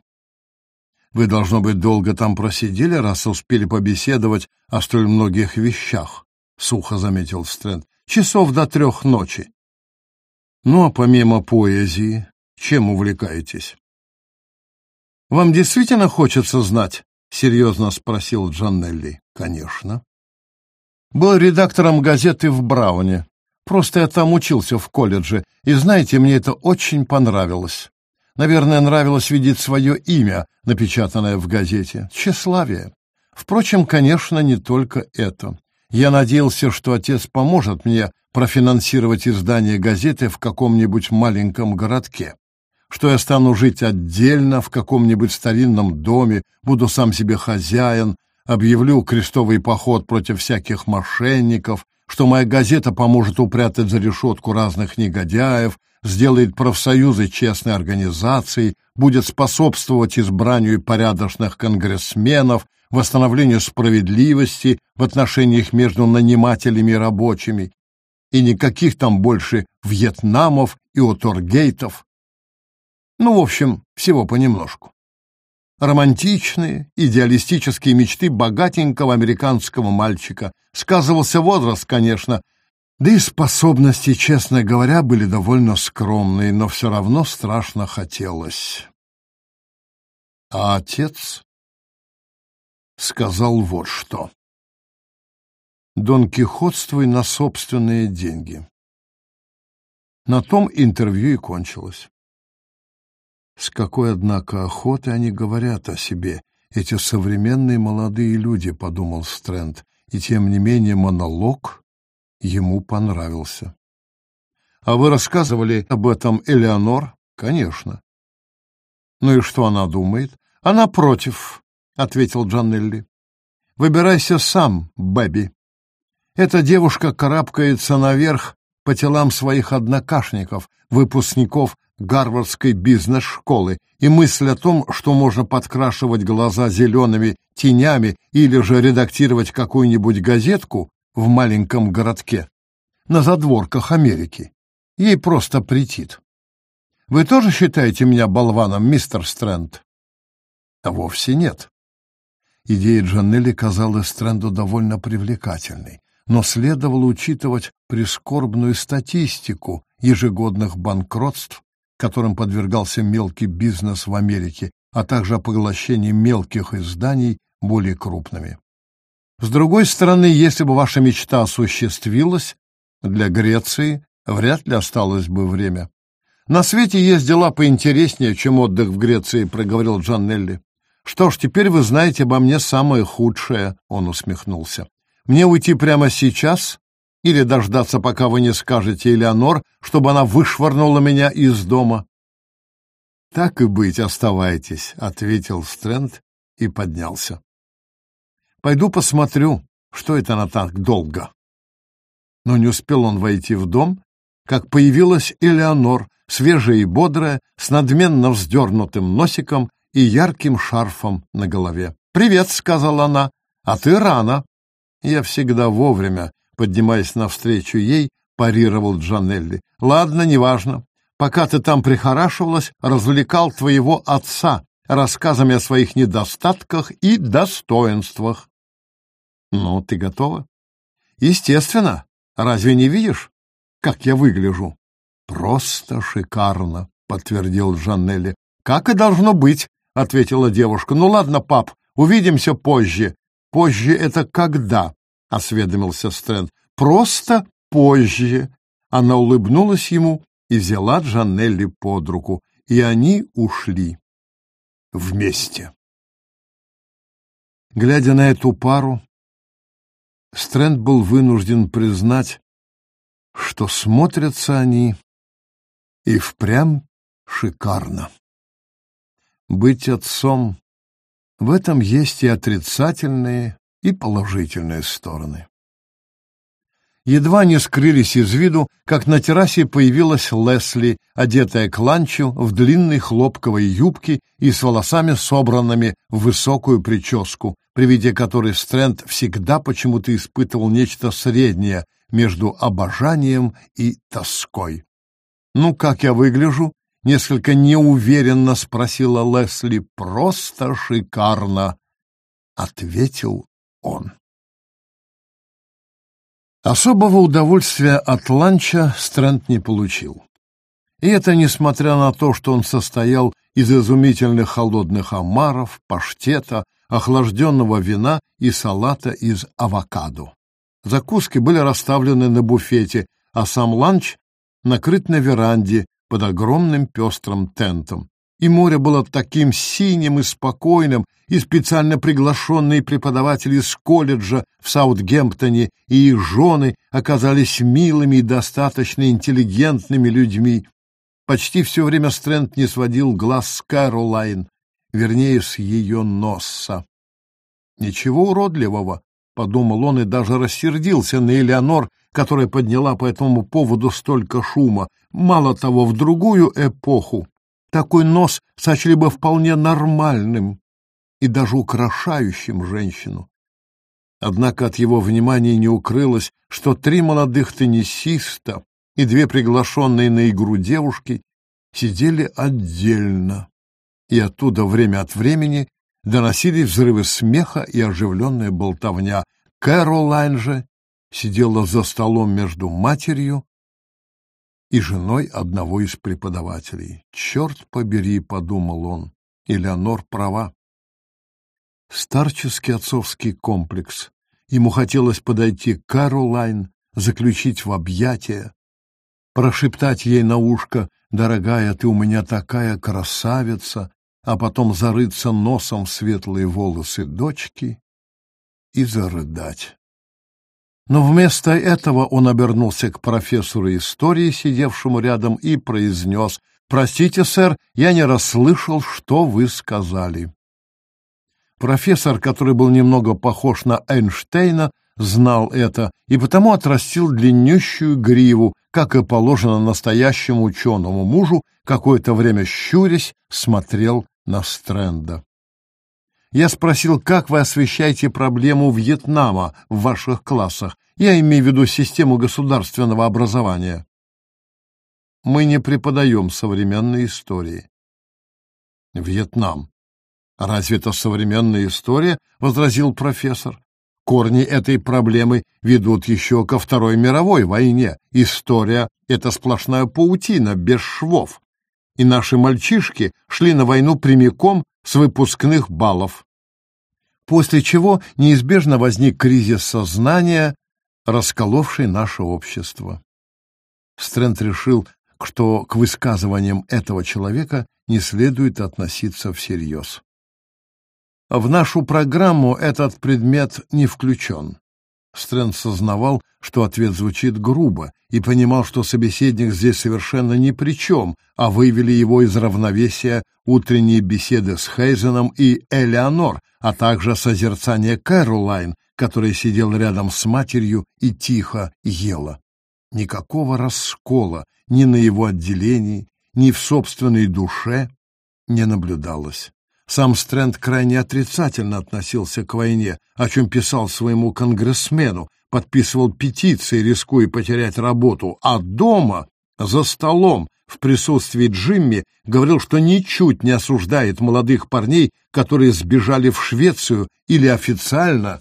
Вы, должно быть, долго там просидели, раз успели побеседовать о столь многих вещах, — сухо заметил Стрэнд. — Часов до трех ночи. Ну, а помимо поэзии, чем увлекаетесь? — Вам действительно хочется знать? — серьезно спросил Джанелли. — Конечно. Был редактором газеты в Брауне. Просто я там учился в колледже, и, знаете, мне это очень понравилось. Наверное, нравилось видеть свое имя, напечатанное в газете. Тщеславие. Впрочем, конечно, не только это. Я надеялся, что отец поможет мне профинансировать издание газеты в каком-нибудь маленьком городке, что я стану жить отдельно в каком-нибудь старинном доме, буду сам себе хозяин, объявлю крестовый поход против всяких мошенников, что моя газета поможет упрятать за решетку разных негодяев, сделает профсоюзы честной организацией, будет способствовать избранию порядочных конгрессменов, восстановлению справедливости в отношениях между нанимателями и рабочими, и никаких там больше Вьетнамов и Оторгейтов. Ну, в общем, всего понемножку. Романтичные, идеалистические мечты богатенького американского мальчика. Сказывался возраст, конечно, да и способности, честно говоря, были довольно скромные, но все равно страшно хотелось. А отец сказал вот что. Дон Кихотствуй на собственные деньги. На том интервью и кончилось. С какой, однако, охотой они говорят о себе, эти современные молодые люди, — подумал Стрэнд, и тем не менее монолог ему понравился. — А вы рассказывали об этом Элеонор? — Конечно. — Ну и что она думает? — Она против, — ответил Джанелли. — Выбирайся сам, Бэби. Эта девушка карабкается наверх по телам своих однокашников, выпускников Гарвардской бизнес-школы, и мысль о том, что можно подкрашивать глаза зелеными тенями или же редактировать какую-нибудь газетку, в маленьком городке, на задворках Америки. Ей просто претит. Вы тоже считаете меня болваном, мистер Стрэнд? Вовсе нет. Идея Джанелли казалась Стрэнду довольно привлекательной, но следовало учитывать прискорбную статистику ежегодных банкротств, которым подвергался мелкий бизнес в Америке, а также о поглощении мелких изданий более крупными. С другой стороны, если бы ваша мечта осуществилась, для Греции вряд ли осталось бы время. На свете есть дела поинтереснее, чем отдых в Греции, проговорил Джаннелли. Что ж, теперь вы знаете обо мне самое худшее, он усмехнулся. Мне уйти прямо сейчас или дождаться, пока вы не скажете Элеонор, чтобы она вышвырнула меня из дома? Так и быть, оставайтесь, ответил Стрэнд и поднялся. Пойду посмотрю, что это она так долго. Но не успел он войти в дом, как появилась Элеонор, свежая и бодрая, с надменно вздернутым носиком и ярким шарфом на голове. «Привет», — сказала она, А ты рано. Я всегда вовремя, поднимаясь навстречу ей, парировал Джанелли. Ладно, неважно. Пока ты там прихорашивалась, развлекал твоего отца рассказами о своих недостатках и достоинствах. Ну, ты готова? Естественно. Разве не видишь, как я выгляжу? Просто шикарно, подтвердил Джанелли. Как и должно быть, ответила девушка. Ну ладно, пап, увидимся позже. Позже это когда? Осведомился Стрэнд. Просто позже. Она улыбнулась ему и взяла Джанелли под руку, и они ушли вместе. Глядя на эту пару, Стрэнд был вынужден признать, что смотрятся они и впрямь шикарно. Быть отцом — в этом есть и отрицательные, и положительные стороны. Едва не скрылись из виду, как на террасе появилась Лесли, одетая к ланчу в длинной хлопковой юбке и с волосами собранными в высокую прическу, при виде которой Стрэнд всегда почему-то испытывал нечто среднее между обожанием и тоской. «Ну, как я выгляжу?» — несколько неуверенно спросила Лесли. «Просто шикарно!» — ответил он. Особого удовольствия от ланча Стрэнд не получил. И это несмотря на то, что он состоял из изумительных холодных омаров, паштета, охлажденного вина и салата из авокадо. Закуски были расставлены на буфете, а сам ланч накрыт на веранде под огромным пестрым тентом и море было таким синим и спокойным, и специально приглашенные преподаватели из колледжа в Саутгемптоне и их жены оказались милыми и достаточно интеллигентными людьми. Почти все время Стрэнд не сводил глаз с Кэролайн, вернее, с ее носа. Ничего уродливого, — подумал он и даже рассердился на Элеонор, которая подняла по этому поводу столько шума. Мало того, в другую эпоху такой нос сочли бы вполне нормальным и даже украшающим женщину. Однако от его внимания не укрылось, что три молодых теннисиста и две приглашенные на игру девушки сидели отдельно, и оттуда время от времени доносились взрывы смеха и оживленная болтовня. Кэролайн же сидела за столом между матерью и женой одного из преподавателей. «Черт побери», — подумал он, — Элеонор права. Старческий отцовский комплекс. Ему хотелось подойти к Каролайн, заключить в объятия, прошептать ей на ушко «Дорогая, ты у меня такая красавица», а потом зарыться носом в светлые волосы дочки и зарыдать. Но вместо этого он обернулся к профессору истории, сидевшему рядом, и произнес «Простите, сэр, я не расслышал, что вы сказали». Профессор, который был немного похож на Эйнштейна, знал это и потому отрастил длиннющую гриву, как и положено настоящему ученому мужу, какое-то время щурясь, смотрел на Стрэнда. Я спросил, как вы освещаете проблему Вьетнама в ваших классах. Я имею в виду систему государственного образования. Мы не преподаем современной истории. Вьетнам. Разве это современная история? возразил профессор. Корни этой проблемы ведут еще ко Второй мировой войне. История — это сплошная паутина, без швов. И наши мальчишки шли на войну прямиком с выпускных баллов. После чего неизбежно возник кризис сознания, расколовший наше общество. Стрэнд решил, что к высказываниям этого человека не следует относиться всерьез. В нашу программу этот предмет не включен. Стрэнд сознавал, что ответ звучит грубо, и понимал, что собеседник здесь совершенно ни при чем, а вывели его из равновесия утренние беседы с Хейзеном и Элеонор, а также созерцание Кэролайн, которая сидела рядом с матерью и тихо ела. Никакого раскола ни на его отделении, ни в собственной душе не наблюдалось. Сам Стрэнд крайне отрицательно относился к войне, о чем писал своему конгрессмену, подписывал петиции, рискуя потерять работу, а дома, за столом, в присутствии Джимми, говорил, что ничуть не осуждает молодых парней, которые сбежали в Швецию или официально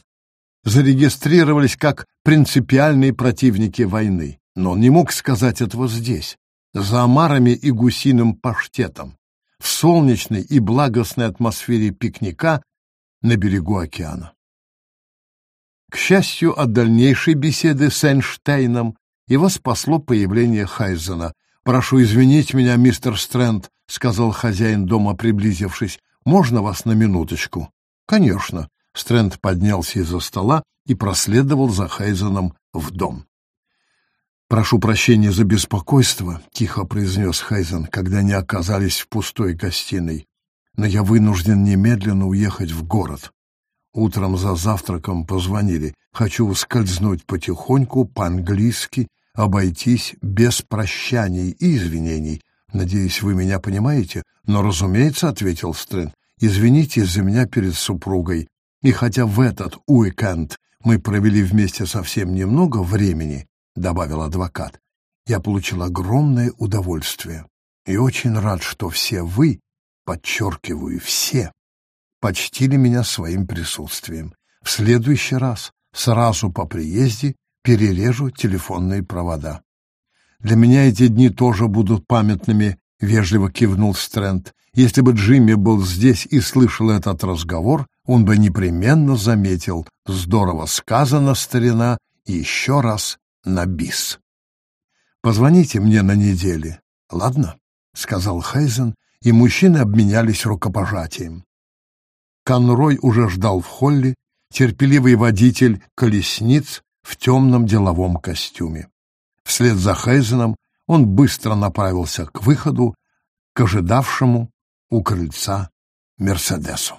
зарегистрировались как принципиальные противники войны. Но он не мог сказать этого здесь, за омарами и гусиным паштетом, в солнечной и благостной атмосфере пикника на берегу океана. К счастью, от дальнейшей беседы с Эйнштейном его спасло появление Хайзена. «Прошу извинить меня, мистер Стрэнд», — сказал хозяин дома, приблизившись. «Можно вас на минуточку?» «Конечно». Стрэнд поднялся из-за стола и проследовал за Хайзеном в дом. «Прошу прощения за беспокойство», — тихо произнес Хайзен, когда они оказались в пустой гостиной. «Но я вынужден немедленно уехать в город. Утром за завтраком позвонили. Хочу ускользнуть потихоньку, по-английски, обойтись без прощаний и извинений. Надеюсь, вы меня понимаете?» «Но, разумеется», — ответил Стрэнд, — «извините за меня перед супругой. И хотя в этот уикенд мы провели вместе совсем немного времени, — добавил адвокат, — я получил огромное удовольствие и очень рад, что все вы, подчеркиваю, все, почтили меня своим присутствием. В следующий раз, сразу по приезде, перережу телефонные провода. Для меня эти дни тоже будут памятными, — вежливо кивнул Стрэнд. Если бы Джимми был здесь и слышал этот разговор, он бы непременно заметил «Здорово сказано, старина, и еще раз на бис». «Позвоните мне на неделе, ладно?» — сказал Хейзен, и мужчины обменялись рукопожатием. Конрой уже ждал в холле, терпеливый водитель колесниц в темном деловом костюме. Вслед за Хейзеном он быстро направился к выходу, к ожидавшему у крыльца Мерседесу.